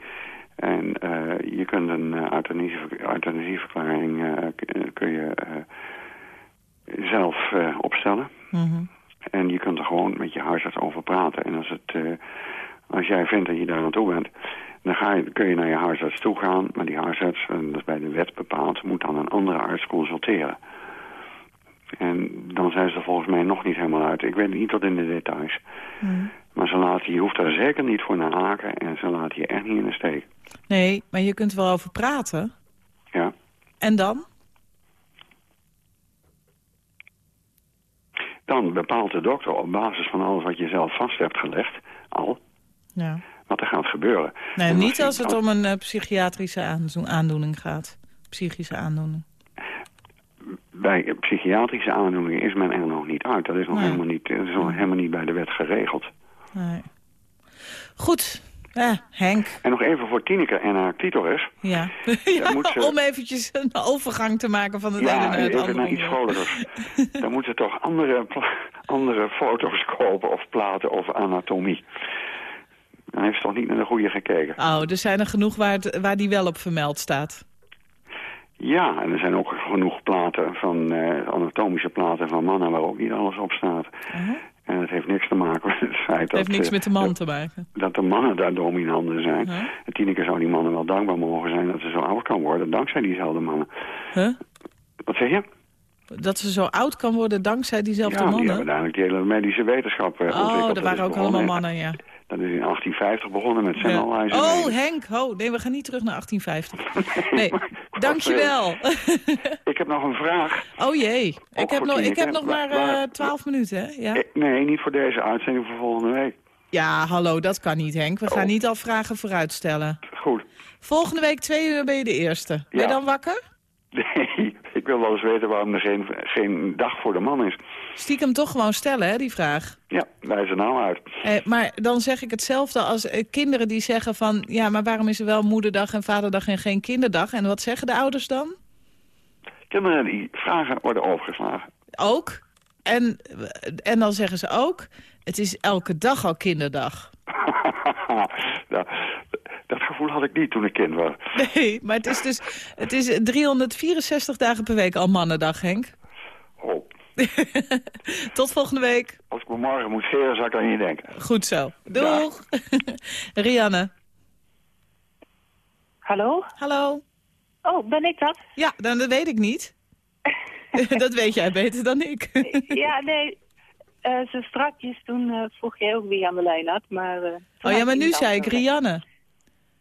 Speaker 7: En eh, je kunt een eh, euthanasie, euthanasieverklaring eh, kun je eh, zelf opstellen.
Speaker 3: Mhm.
Speaker 7: En je kunt er gewoon met je huisarts over praten. En als, het, eh, als jij vindt dat je daar aan toe bent, dan ga je, kun je naar je huisarts toe gaan. Maar die huisarts, en dat is bij de wet bepaald, moet dan een andere arts consulteren. En dan zijn ze er volgens mij nog niet helemaal uit. Ik weet niet tot in de details.
Speaker 3: Mhm.
Speaker 7: Maar ze laten, je hoeft daar zeker niet voor naar haken en ze laten je echt niet in de steek.
Speaker 3: Nee, maar je kunt er wel over praten.
Speaker 7: Ja.
Speaker 3: En dan?
Speaker 7: Dan bepaalt de dokter op basis van alles wat je zelf vast hebt gelegd, al,
Speaker 3: Ja.
Speaker 7: wat er gaat gebeuren.
Speaker 3: Nee,
Speaker 7: En
Speaker 3: niet als het om een eh, psychiatrische aandoening gaat. Psychische aandoening.
Speaker 7: Bij psychiatrische aandoeningen is men er nog niet uit. Dat is nog,
Speaker 3: Nee.
Speaker 7: helemaal, niet, dat is nog helemaal niet bij de wet geregeld.
Speaker 3: Nee. Goed. Ja, Henk.
Speaker 7: En nog even voor Tineke en haar clitoris.
Speaker 3: Ja, ja
Speaker 7: moet ze-
Speaker 3: om eventjes een overgang te maken van het ene
Speaker 7: Ja,
Speaker 3: naar het andere.
Speaker 7: naar iets vrolijkers. Dan moeten ze toch andere, andere foto's kopen of platen of anatomie. Dan heeft ze toch niet naar de goede gekeken.
Speaker 3: Oh, er zijn er genoeg waar, het, waar die wel op vermeld staat.
Speaker 7: Ja, en er zijn ook genoeg platen van, eh, anatomische platen van mannen waar ook niet alles op staat. En het heeft niks te maken met het feit
Speaker 3: Het
Speaker 7: dat,
Speaker 3: heeft niks
Speaker 7: eh,
Speaker 3: met de man
Speaker 7: dat,
Speaker 3: te maken.
Speaker 7: dat de mannen daar dominanter zijn.
Speaker 3: Huh?
Speaker 7: En Tineke zou die mannen wel dankbaar mogen zijn dat ze zo oud kan worden, dankzij diezelfde mannen.
Speaker 3: Huh?
Speaker 7: Wat zeg je?
Speaker 3: Dat ze zo oud kan worden dankzij diezelfde
Speaker 7: ja, die
Speaker 3: mannen?
Speaker 7: hebben uiteindelijk die hele medische wetenschap ontwikkeld.
Speaker 3: Oh,
Speaker 7: Dat
Speaker 3: er waren ook allemaal mannen, ja.
Speaker 7: Dat is in 1850 begonnen met
Speaker 3: Ja.
Speaker 7: Semmelweis.
Speaker 3: Oh, Henk, oh, nee, we gaan niet terug naar 1850. Nee, dankjewel.
Speaker 7: Ik heb nog een vraag.
Speaker 3: Oh jee, ik heb nog, ik heb nog maar
Speaker 7: waar-
Speaker 3: eh, 12 minuten, hè? Ja?
Speaker 7: Eh, Nee, niet voor deze uitzending voor volgende week.
Speaker 3: ja, hallo, dat kan niet, Henk. We gaan
Speaker 7: Oh.
Speaker 3: niet al vragen vooruitstellen.
Speaker 7: Goed.
Speaker 3: Volgende week twee uur ben je de eerste. Ben je
Speaker 7: Ja.
Speaker 3: dan wakker?
Speaker 7: Nee, ik wil wel eens weten waarom er geen, geen dag voor de man is.
Speaker 3: Stiekem toch gewoon stellen, hè, die vraag.
Speaker 7: Ja, wijs er nou uit.
Speaker 3: Eh, maar dan zeg ik hetzelfde als eh, kinderen die zeggen van... ja, maar waarom is er wel moederdag en vaderdag en geen kinderdag? En wat zeggen de ouders dan?
Speaker 7: Kinderen die vragen worden overgeslagen.
Speaker 3: Ook. En, en dan zeggen ze ook... het is elke dag al kinderdag.
Speaker 7: Ja, dat gevoel had ik niet toen ik kind was.
Speaker 3: Nee, maar het is dus het is 364 dagen per week al mannendag, Henk.
Speaker 7: Oh,
Speaker 3: Tot volgende week.
Speaker 7: als ik me morgen moet scheren, zou ik aan je denken.
Speaker 3: Goed zo. Doeg. Rianne.
Speaker 8: Hallo?
Speaker 3: Hallo.
Speaker 8: Oh, ben ik dat?
Speaker 3: Ja, dan, dat weet ik niet. dat weet jij beter dan ik.
Speaker 8: ja, nee. eh zo strakjes, toen eh, vroeg jij ook wie aan de lijn had, maar... eh,
Speaker 3: Oh ja, maar nu zei ik. Rianne.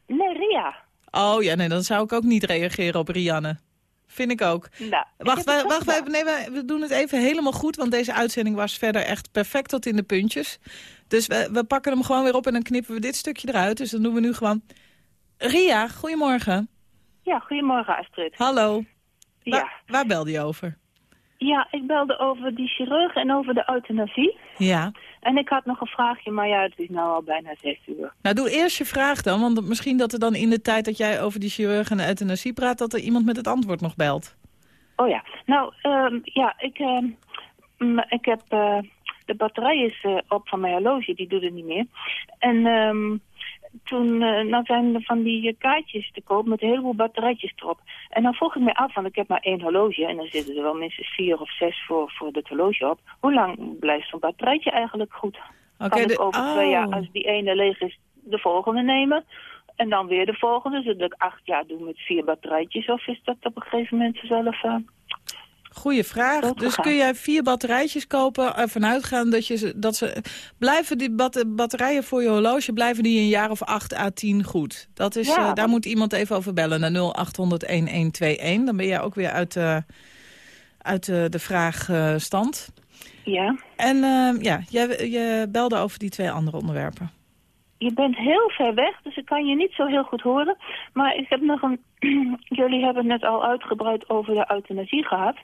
Speaker 8: Nee, Ria.
Speaker 3: Oh ja, nee, dan zou ik ook niet reageren op Rianne. Vind ik ook.
Speaker 8: Nou,
Speaker 3: Wacht, wij, wacht wij, nee, wij- we doen het even helemaal goed, want deze uitzending was verder echt perfect tot in de puntjes. Dus we, we pakken hem gewoon weer op en dan knippen we dit stukje eruit. Dus dan doen we nu gewoon... Ria, goedemorgen.
Speaker 8: Ja, goedemorgen Astrid.
Speaker 3: Hallo.
Speaker 8: Ja.
Speaker 3: Waar, waar belde je over?
Speaker 8: ja, ik belde over die chirurg en over de euthanasie.
Speaker 3: Ja.
Speaker 8: En ik had nog een vraagje, maar ja, het is nou al bijna zes uur.
Speaker 3: Nou, doe eerst je vraag dan, want misschien dat er dan in de tijd dat jij over die chirurg en de euthanasie praat, dat er iemand met het antwoord nog belt.
Speaker 8: Oh ja, nou, ehm, ja, ik, mm, ik heb eh, de batterij is eh, op van mijn horloge, die doet het niet meer. En ehm, toen eh, nou zijn er van die eh, kaartjes te koop met een heleboel batterijtjes erop. En dan vroeg ik me af, want ik heb maar één horloge en dan zitten er wel minstens vier of zes voor, voor het horloge op. Hoe lang blijft zo'n batterijtje eigenlijk goed?
Speaker 3: Oké,
Speaker 8: kan ik over twee jaar,
Speaker 3: oh.
Speaker 8: als die ene leeg is, de volgende nemen? En dan weer de volgende, zodat ik acht jaar doe met vier batterijtjes. Of is dat op een gegeven moment zelf... eh,
Speaker 3: Goeie vraag. Dus kun jij vier batterijtjes kopen, ervan uitgaan dat, je, ze- dat ze... Blijven die bat- batterijen voor je horloge, blijven die een jaar of 8 à 10 goed? Dat is,
Speaker 8: Ja,
Speaker 3: eh, daar
Speaker 8: dat-
Speaker 3: moet iemand even over bellen naar 0800-1121. Dan ben jij ook weer uit, eh, uit eh, de vraagstand.
Speaker 8: ja.
Speaker 3: En eh, ja, jij, je belde over die twee andere onderwerpen.
Speaker 8: Je bent heel ver weg, dus ik kan je niet zo heel goed horen. Maar ik heb nog een... Jullie hebben het net al uitgebreid over de euthanasie gehad.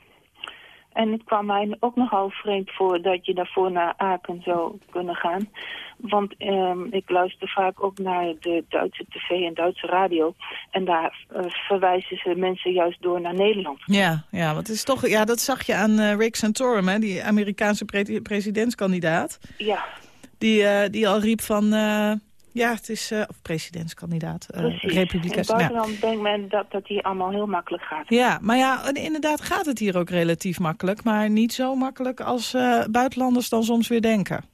Speaker 8: En het kwam mij ook nogal vreemd voor dat je daarvoor naar Aken zou kunnen gaan. Want ehm, ik luister vaak ook naar de Duitse tv en Duitse radio. En daar eh, verwijzen ze mensen juist door naar Nederland.
Speaker 3: Ja, ja, want het is toch, ja, dat zag je aan eh, Rick Santorum, hè, die Amerikaanse pre- presidentskandidaat.
Speaker 8: Ja,
Speaker 3: Die, eh, die al riep van, ja, het is, eh, of presidentskandidaat, eh
Speaker 8: precies.
Speaker 3: republikeins.
Speaker 8: In het buitenland denkt men dat dat hier allemaal heel makkelijk gaat.
Speaker 3: ja, maar ja, inderdaad gaat het hier ook relatief makkelijk, maar niet zo makkelijk als eh, buitenlanders dan soms weer denken.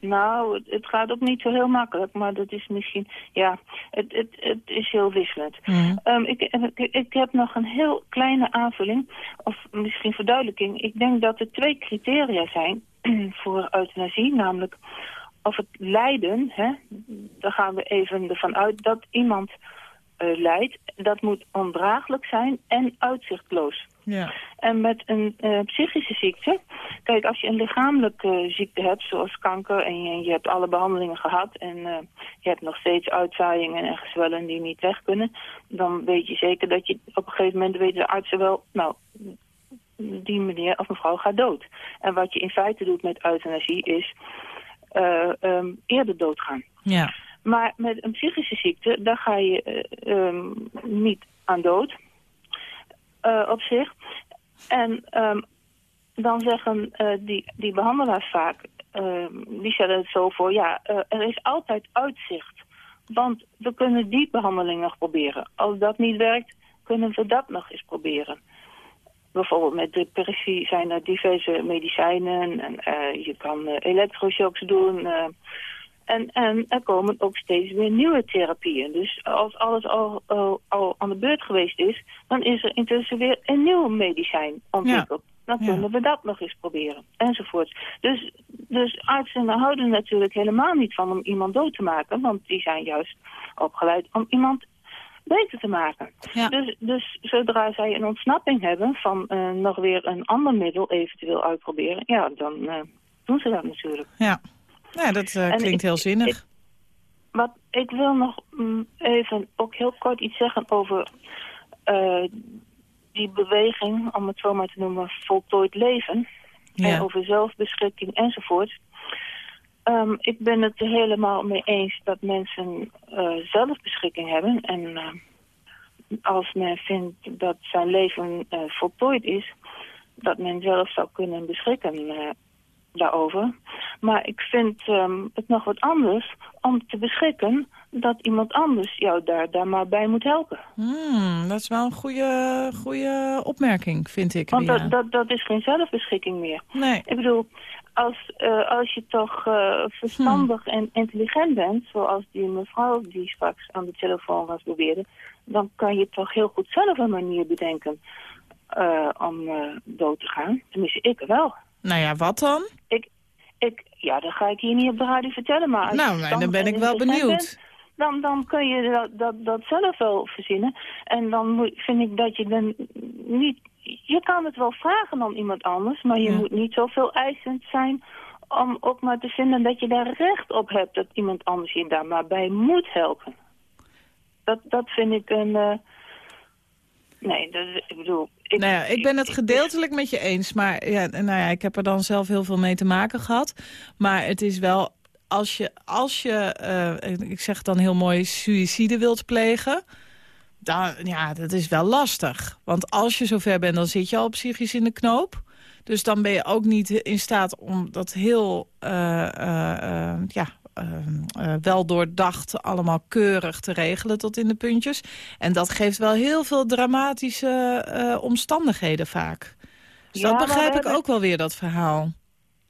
Speaker 8: Nou, het, het gaat ook niet zo heel makkelijk, maar dat is misschien, ja, het, het, het is heel wisselend.
Speaker 3: Mhm.
Speaker 8: Ehm, ik, ik, ik heb nog een heel kleine aanvulling, of misschien verduidelijking. Ik denk dat er twee criteria zijn voor euthanasie, namelijk of het lijden, hè, daar gaan we even ervan uit dat iemand eh lijdt. Dat moet ondraaglijk zijn en uitzichtloos.
Speaker 3: Ja.
Speaker 8: En met een eh, psychische ziekte, kijk, als je een lichamelijke ziekte hebt, zoals kanker, en je, je hebt alle behandelingen gehad en eh, je hebt nog steeds uitzaaiingen en gezwellen die niet weg kunnen, dan weet je zeker dat je op een gegeven moment weten de artsen wel, nou, die meneer of mevrouw gaat dood. En wat je in feite doet met euthanasie is eh, ehm, eerder doodgaan.
Speaker 3: Ja.
Speaker 8: Maar met een psychische ziekte, daar ga je ehm, niet aan dood eh, op zich. En ehm, dan zeggen die, die behandelaars vaak, die stellen het zo voor, ja, er is altijd uitzicht. Want we kunnen die behandeling nog proberen. Als dat niet werkt, kunnen we dat nog eens proberen. Bijvoorbeeld met depressie zijn er diverse medicijnen en eh, je kan eh, elektroshocks doen. eh, en, en er komen ook steeds weer nieuwe therapieën. Dus als alles al, al, al aan de beurt geweest is, dan is er intussen weer een nieuw medicijn ontwikkeld. Dan
Speaker 3: Ja.
Speaker 8: kunnen we dat nog eens proberen, enzovoort. Dus, dus artsen houden natuurlijk helemaal niet van om iemand dood te maken, want die zijn juist opgeleid om iemand beter te maken.
Speaker 3: Ja.
Speaker 8: Dus, dus zodra zij een ontsnapping hebben van eh, nog weer een ander middel eventueel uitproberen, ja, dan eh, doen ze dat natuurlijk.
Speaker 3: Ja, ja dat eh, klinkt
Speaker 8: ik-
Speaker 3: heel zinnig.
Speaker 8: ik- Wat ik wil nog mm, even ook heel kort iets zeggen over die beweging, om het zo maar te noemen, voltooid leven.
Speaker 3: ja.
Speaker 8: En over zelfbeschikking enzovoort. Ehm, ik ben het er helemaal mee eens dat mensen eh, zelfbeschikking hebben. En eh, als men vindt dat zijn leven eh, voltooid is, dat men zelf zou kunnen beschikken daarover. Maar ik vind ehm, het nog wat anders om te beschikken dat iemand anders jou daar, daar maar bij moet helpen.
Speaker 3: Hmm, dat is wel een goede, goede opmerking, vind ik.
Speaker 8: Want dat, dat, dat is geen zelfbeschikking meer.
Speaker 3: Nee.
Speaker 8: Ik bedoel, als, eh, als je toch eh, verstandig en intelligent bent, zoals die mevrouw die straks aan de telefoon was beweerde, dan kan je toch heel goed zelf een manier bedenken eh, om eh, dood te gaan. Tenminste, ik wel.
Speaker 3: Nou ja, wat dan?
Speaker 8: Ik, ja, dat ga ik hier niet op de radio vertellen, maar...
Speaker 3: Nou, dan ben
Speaker 8: en
Speaker 3: ik wel benieuwd.
Speaker 8: bent, dan, dan kun je dat, dat, dat zelf wel verzinnen. En dan moet, vind ik dat je dan niet... Je kan het wel vragen aan iemand anders, maar je
Speaker 3: Ja.
Speaker 8: moet niet zoveel eisend zijn om ook maar te vinden dat je daar recht op hebt dat iemand anders je daar maar bij moet helpen. Dat, dat vind ik een... eh, nee, dat, ik bedoel... Ik,
Speaker 3: Nou ja, ik ben het gedeeltelijk met je eens. Maar ja, nou ja, ik heb er dan zelf heel veel mee te maken gehad. Maar het is wel, als je, als je eh, ik zeg dan heel mooi, suïcide wilt plegen... Dan, ja, dat is wel lastig. Want als je zover bent, dan zit je al psychisch in de knoop. Dus dan ben je ook niet in staat om dat heel eh, ja, wel doordacht allemaal keurig te regelen tot in de puntjes. En dat geeft wel heel veel dramatische omstandigheden vaak. Dus
Speaker 8: Ja,
Speaker 3: dat begrijp ik
Speaker 8: hebben-
Speaker 3: ook wel weer, dat verhaal.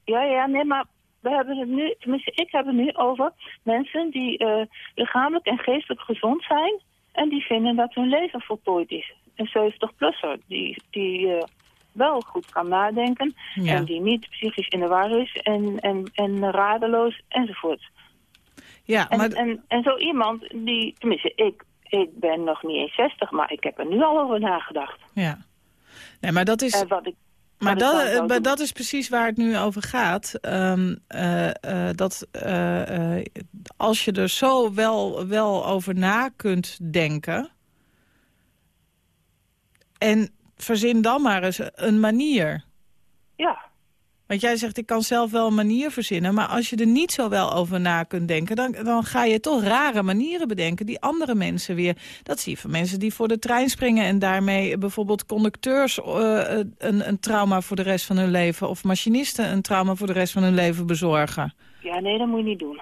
Speaker 8: Ja, ja, nee, maar we hebben het nu, tenminste ik heb het nu over mensen die eh, lichamelijk en geestelijk gezond zijn en die vinden dat hun leven voltooid is. Een 70-plusser die, die eh, wel goed kan nadenken
Speaker 3: Ja.
Speaker 8: en die niet psychisch in de war is en, en, en radeloos enzovoort.
Speaker 3: Ja,
Speaker 8: En,
Speaker 3: maar
Speaker 8: en, en zo iemand die, tenminste ik, ik ben nog niet eens 60, maar ik heb er nu al over nagedacht.
Speaker 3: Ja. Nee, maar dat is...
Speaker 8: En wat ik,
Speaker 3: Maar dat,
Speaker 8: dan zou
Speaker 3: maar
Speaker 8: doen.
Speaker 3: dat is precies waar het nu over gaat. Ehm, eh, eh, dat eh, als je er zo wel, wel over na kunt denken... en verzin dan maar eens een manier.
Speaker 8: Ja,
Speaker 3: Want jij zegt, ik kan zelf wel een manier verzinnen... maar als je er niet zo wel over na kunt denken... dan, dan ga je toch rare manieren bedenken die andere mensen weer... dat zie je van mensen die voor de trein springen... en daarmee bijvoorbeeld conducteurs eh, een, een trauma voor de rest van hun leven... of machinisten een trauma voor de rest van hun leven bezorgen.
Speaker 8: ja, nee, dat moet je niet doen.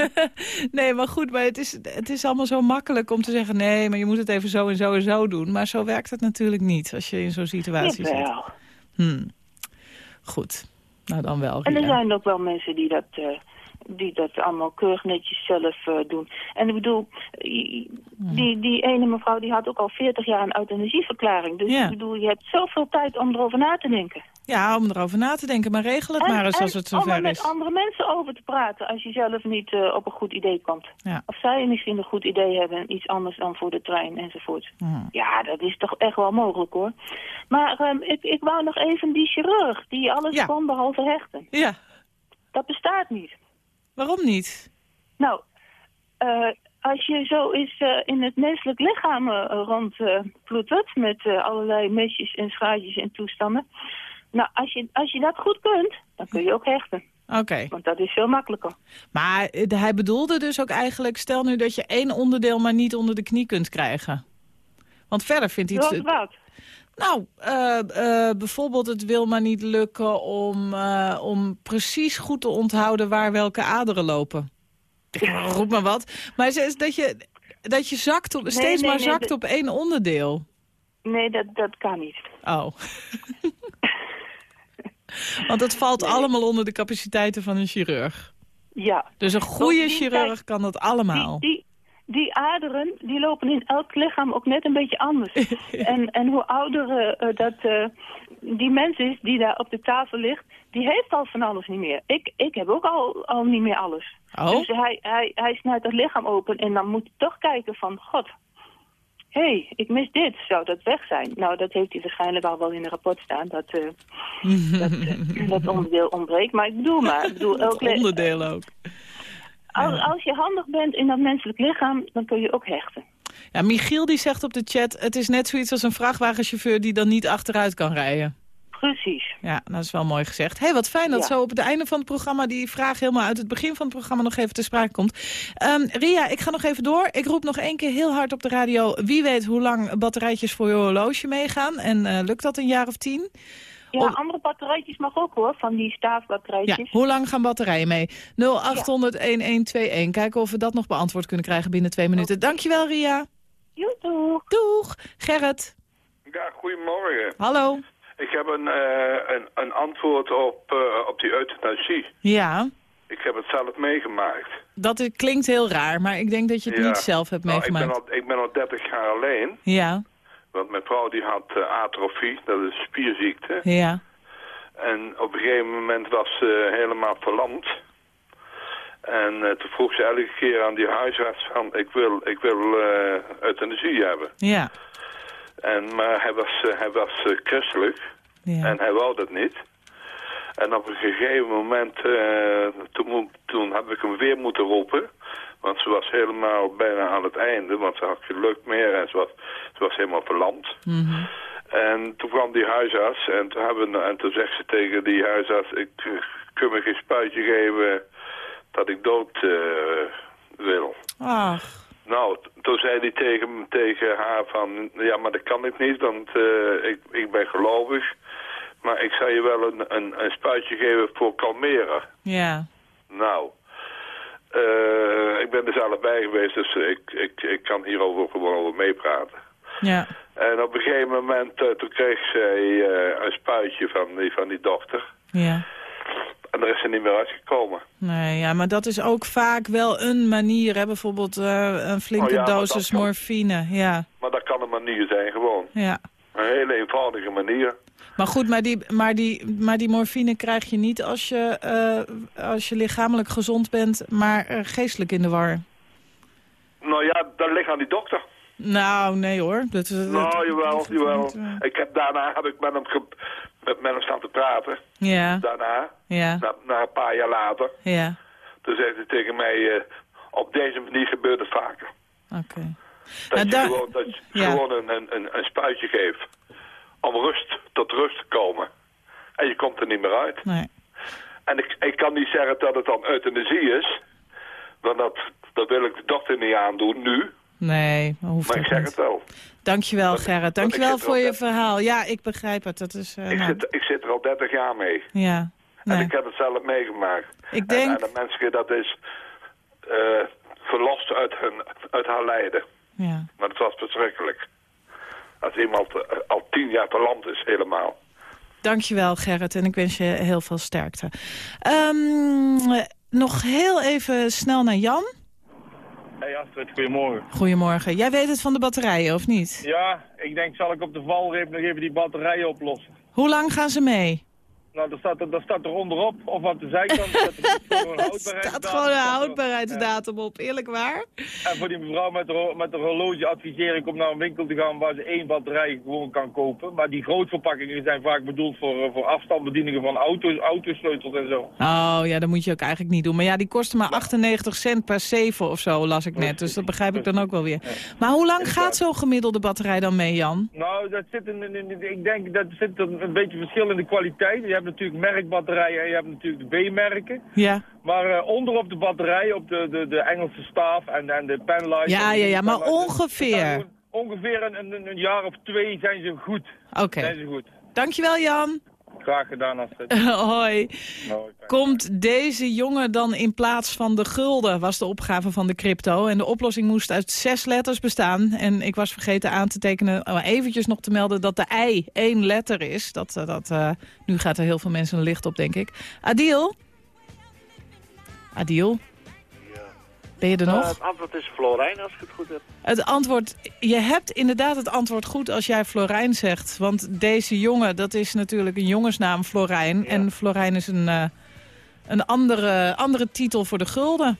Speaker 3: nee, maar goed, maar het is, het is allemaal zo makkelijk om te zeggen... nee, maar je moet het even zo en zo en zo doen. Maar zo werkt het natuurlijk niet als je in zo'n situatie zit.
Speaker 8: Jawel.
Speaker 3: Hmm. Goed, nou dan wel.
Speaker 8: En er zijn ook wel mensen die dat, eh, die dat allemaal keurig netjes zelf eh, doen. En ik bedoel, die, die ene mevrouw die had ook al 40 jaar een euthanasieverklaring. Dus
Speaker 3: Ja.
Speaker 8: ik bedoel, je hebt zoveel tijd om erover na te denken.
Speaker 3: Ja, om erover na te denken, maar regel het
Speaker 8: en,
Speaker 3: maar eens
Speaker 8: en
Speaker 3: als het
Speaker 8: om er
Speaker 3: zover
Speaker 8: met
Speaker 3: is.
Speaker 8: andere mensen over te praten als je zelf niet eh, op een goed idee komt.
Speaker 3: Ja.
Speaker 8: Of zij misschien een goed idee hebben en iets anders dan voor de trein enzovoort. Ja, dat is toch echt wel mogelijk hoor. Maar ehm, ik, ik wou nog even die chirurg die alles
Speaker 3: Ja.
Speaker 8: kon behalve hechten.
Speaker 3: Ja,
Speaker 8: Dat bestaat niet.
Speaker 3: Waarom niet?
Speaker 8: Nou, eh, als je zo eens eh, in het menselijk lichaam rond eh, ploetert met allerlei mesjes en schaartjes en toestanden. Nou, als je, als je dat goed kunt, dan kun je ook hechten.
Speaker 3: Oké,
Speaker 8: Want dat is veel makkelijker.
Speaker 3: maar hij bedoelde dus ook eigenlijk... stel nu dat je één onderdeel maar niet onder de knie kunt krijgen. Want verder vindt hij het...
Speaker 8: wat?
Speaker 3: Nou, eh, eh, bijvoorbeeld het wil maar niet lukken om, eh, om precies goed te onthouden waar welke aderen lopen. Roep maar wat. Maar ze- dat je, dat je zakt op, steeds
Speaker 8: nee,
Speaker 3: maar
Speaker 8: nee,
Speaker 3: zakt op één onderdeel.
Speaker 8: Nee, dat, dat kan niet.
Speaker 3: Oh. Want dat valt allemaal onder de capaciteiten van een chirurg.
Speaker 8: Ja.
Speaker 3: Dus een goede chirurg kan dat allemaal.
Speaker 8: Die, die, die aderen, die lopen in elk lichaam ook net een beetje anders. en, en hoe ouder eh, eh, dat, eh, die mens is die daar op de tafel ligt, die heeft al van alles niet meer. Ik, ik heb ook al, al niet meer alles.
Speaker 3: Oh,
Speaker 8: Dus hij, hij, hij snijdt het lichaam open en dan moet hij toch kijken van, god, hé, hey, ik mis dit, zou dat weg zijn? Nou, dat heeft hij waarschijnlijk al wel in een rapport staan, dat, dat, dat onderdeel ontbreekt. Maar ik bedoel maar, ik bedoel, elk
Speaker 3: onderdeel ook.
Speaker 8: Als, als je handig bent in dat menselijk lichaam, dan kun je ook hechten.
Speaker 3: Ja, Michiel die zegt op de chat... het is net zoiets als een vrachtwagenchauffeur die dan niet achteruit kan rijden.
Speaker 8: Precies.
Speaker 3: Ja, dat is wel mooi gezegd. Hé, hey, wat fijn dat
Speaker 8: Ja.
Speaker 3: zo op het einde van het programma... die vraag helemaal uit het begin van het programma nog even te sprake komt. Ehm, Ria, ik ga nog even door. Ik roep nog één keer heel hard op de radio... wie weet hoe lang batterijtjes voor je horloge meegaan. En eh, lukt dat een jaar of tien?
Speaker 8: Ja, andere batterijtjes mag ook hoor, van die
Speaker 3: Ja,
Speaker 8: staafbatterijtjes.
Speaker 3: hoe lang gaan batterijen mee? 0800-1121. Kijken of we dat nog beantwoord kunnen krijgen binnen twee minuten. Dankjewel, Ria.
Speaker 8: Joedoe.
Speaker 3: Doeg. Gerrit.
Speaker 9: Ja, goedemorgen.
Speaker 3: Hallo.
Speaker 9: Ik heb een, eh, een, een antwoord op, eh, op die euthanasie.
Speaker 3: Ja,
Speaker 9: Ik heb het zelf meegemaakt.
Speaker 3: dat klinkt heel raar, maar ik denk dat je het
Speaker 9: Ja.
Speaker 3: niet zelf hebt
Speaker 9: Nou, ik, ben
Speaker 3: meegemaakt.
Speaker 9: al, ik ben al 30 jaar alleen.
Speaker 3: Ja,
Speaker 9: Want mijn vrouw die had eh, atrofie, dat is spierziekte.
Speaker 3: ja.
Speaker 9: En op een gegeven moment was ze helemaal verlamd. En eh, toen vroeg ze elke keer aan die huisarts van... ik wil, ik wil eh, euthanasie hebben.
Speaker 3: Ja,
Speaker 9: En, maar hij was, eh, hij was christelijk
Speaker 3: ja.
Speaker 9: en hij wou dat niet. En op een gegeven moment, toen, toen heb ik hem weer moeten roepen. Want ze was helemaal bijna aan het einde, want ze had geen lucht meer en ze was, ze was helemaal verlamd.
Speaker 3: Mhm.
Speaker 9: En toen kwam die huisarts en toen, hebben, en toen zegt ze tegen die huisarts... ik eh, kun me geen spuitje geven dat ik dood eh, wil.
Speaker 3: Ach,
Speaker 9: Nou, toen zei hij tegen, tegen haar van... ja, maar dat kan ik niet, want eh, ik, ik ben gelovig. Maar ik zou je wel een, een, een spuitje geven voor kalmeren.
Speaker 3: Ja.
Speaker 9: Nou, eh, ik ben er zelf bij geweest, dus ik, ik, ik kan hierover gewoon over meepraten.
Speaker 3: Ja.
Speaker 9: En op een gegeven moment, eh, toen kreeg zij eh, een spuitje van die, van die dochter.
Speaker 3: Ja.
Speaker 9: En daar is ze niet meer uitgekomen.
Speaker 3: Nee, ja, maar dat is ook vaak wel een manier. Hè? Bijvoorbeeld een flinke
Speaker 9: Oh ja,
Speaker 3: dosis
Speaker 9: kan.
Speaker 3: morfine. Ja,
Speaker 9: Maar dat kan een manier zijn, gewoon.
Speaker 3: ja.
Speaker 9: Een hele eenvoudige manier.
Speaker 3: Maar goed, maar die, maar, die, maar die morfine krijg je niet als je, eh, als je lichamelijk gezond bent, maar eh, geestelijk in de war.
Speaker 9: Nou ja, dat ligt aan die dokter.
Speaker 3: Nou, nee hoor. Dat, dat-
Speaker 9: Nou, jawel, jawel. Ik heb, daarna heb ik met hem, ge- met, met hem staan te praten.
Speaker 3: Ja,
Speaker 9: Daarna,
Speaker 3: ja,
Speaker 9: na, na een paar jaar later.
Speaker 3: ja.
Speaker 9: Toen zegt hij tegen mij, eh, op deze manier gebeurt het vaker.
Speaker 3: Oké.
Speaker 9: Dat
Speaker 3: Nou,
Speaker 9: je,
Speaker 3: daar-
Speaker 9: gewoon, dat je
Speaker 3: ja.
Speaker 9: gewoon een, een, een spuitje geeft. Om rust, tot rust te komen. En je komt er niet meer uit.
Speaker 3: Nee.
Speaker 9: En ik, ik kan niet zeggen dat het dan euthanasie is. Want dat, dat wil ik de dokter niet aandoen nu.
Speaker 3: Nee, dat hoeft
Speaker 9: Maar ik zeg
Speaker 3: niet.
Speaker 9: het wel.
Speaker 3: Dankjewel
Speaker 9: Want-
Speaker 3: Gerrit, dankjewel voor je verhaal. Ja, ik begrijp het. Dat is, eh,
Speaker 9: Ik
Speaker 3: nou,
Speaker 9: zit, ik zit er al 30 jaar mee.
Speaker 3: ja.
Speaker 9: En ik heb het zelf meegemaakt.
Speaker 3: Ik
Speaker 9: En,
Speaker 3: denk,
Speaker 9: en de mensen, dat is eh, verlost uit, hun, uit haar lijden.
Speaker 3: ja.
Speaker 9: Maar het was verschrikkelijk. Als iemand eh, al tien jaar te land is, helemaal.
Speaker 3: Dankjewel Gerrit en ik wens je heel veel sterkte. Ehm, eh, nog heel even snel naar Jan.
Speaker 10: Hey Astrid, goedemorgen.
Speaker 3: Goedemorgen. Jij weet het van de batterijen, of niet?
Speaker 10: Ja, ik denk zal ik op de valreep nog even die batterijen oplossen.
Speaker 3: Hoe lang gaan ze mee?
Speaker 10: Nou, daar staat, er, daar staat er onderop, of aan de zijkant, er een
Speaker 3: staat gewoon een houdbaarheidsdatum op, eerlijk waar?
Speaker 10: En voor die mevrouw met de, met de horloge adviseer ik om naar een winkel te gaan waar ze één batterij gewoon kan kopen. Maar die grootverpakkingen zijn vaak bedoeld voor, eh, voor afstandsbedieningen van auto's, autosleutels en zo.
Speaker 3: Oh ja, dat moet je ook eigenlijk niet doen. Maar ja, die kosten maar 98 cent per 7 of zo, las ik net. Dus dat begrijp ik dan ook wel weer. Maar hoe lang gaat zo'n gemiddelde batterij dan mee, Jan?
Speaker 10: Nou, dat zit in, in- in- ik denk dat zit een, een beetje verschil in de kwaliteit. Je hebt natuurlijk merkbatterijen en je hebt natuurlijk de B-merken.
Speaker 3: Ja.
Speaker 10: Maar eh, onder op de batterij, op de, de, de Engelse staaf en, en de penlight.
Speaker 3: Ja, ja, ja, maar ongeveer.
Speaker 10: Ongeveer een, een, een jaar of twee zijn ze goed.
Speaker 3: Oké.
Speaker 10: Zijn ze goed.
Speaker 3: Dankjewel, Jan.
Speaker 10: Graag gedaan.
Speaker 3: Hoi. Komt deze jongen dan in plaats van de gulden, was de opgave van de crypto. En de oplossing moest uit zes letters bestaan. En ik was vergeten aan te tekenen, maar eventjes nog te melden dat de I één letter is. Dat, eh, dat, eh, nu gaat er heel veel mensen een licht op, denk ik. Adil? Adil? Ben je er nog?
Speaker 11: Eh, het antwoord is Florijn, als ik het goed heb.
Speaker 3: Het antwoord, je hebt inderdaad het antwoord goed als jij Florijn zegt. Want deze jongen, dat is natuurlijk een jongensnaam, Florijn. En Florijn is een, eh, een andere, andere titel voor de gulden.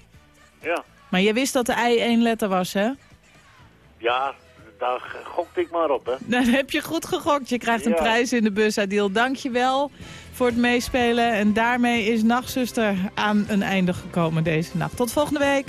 Speaker 11: Ja,
Speaker 3: Maar je wist dat de I één letter was, hè?
Speaker 11: ja daar gokte ik maar op, hè.
Speaker 3: Dan heb je goed gegokt. Je krijgt een
Speaker 11: Ja.
Speaker 3: prijs in de bus, Adil. Dank je wel voor het meespelen. En daarmee is Nachtzuster aan een einde gekomen deze nacht. Tot volgende week.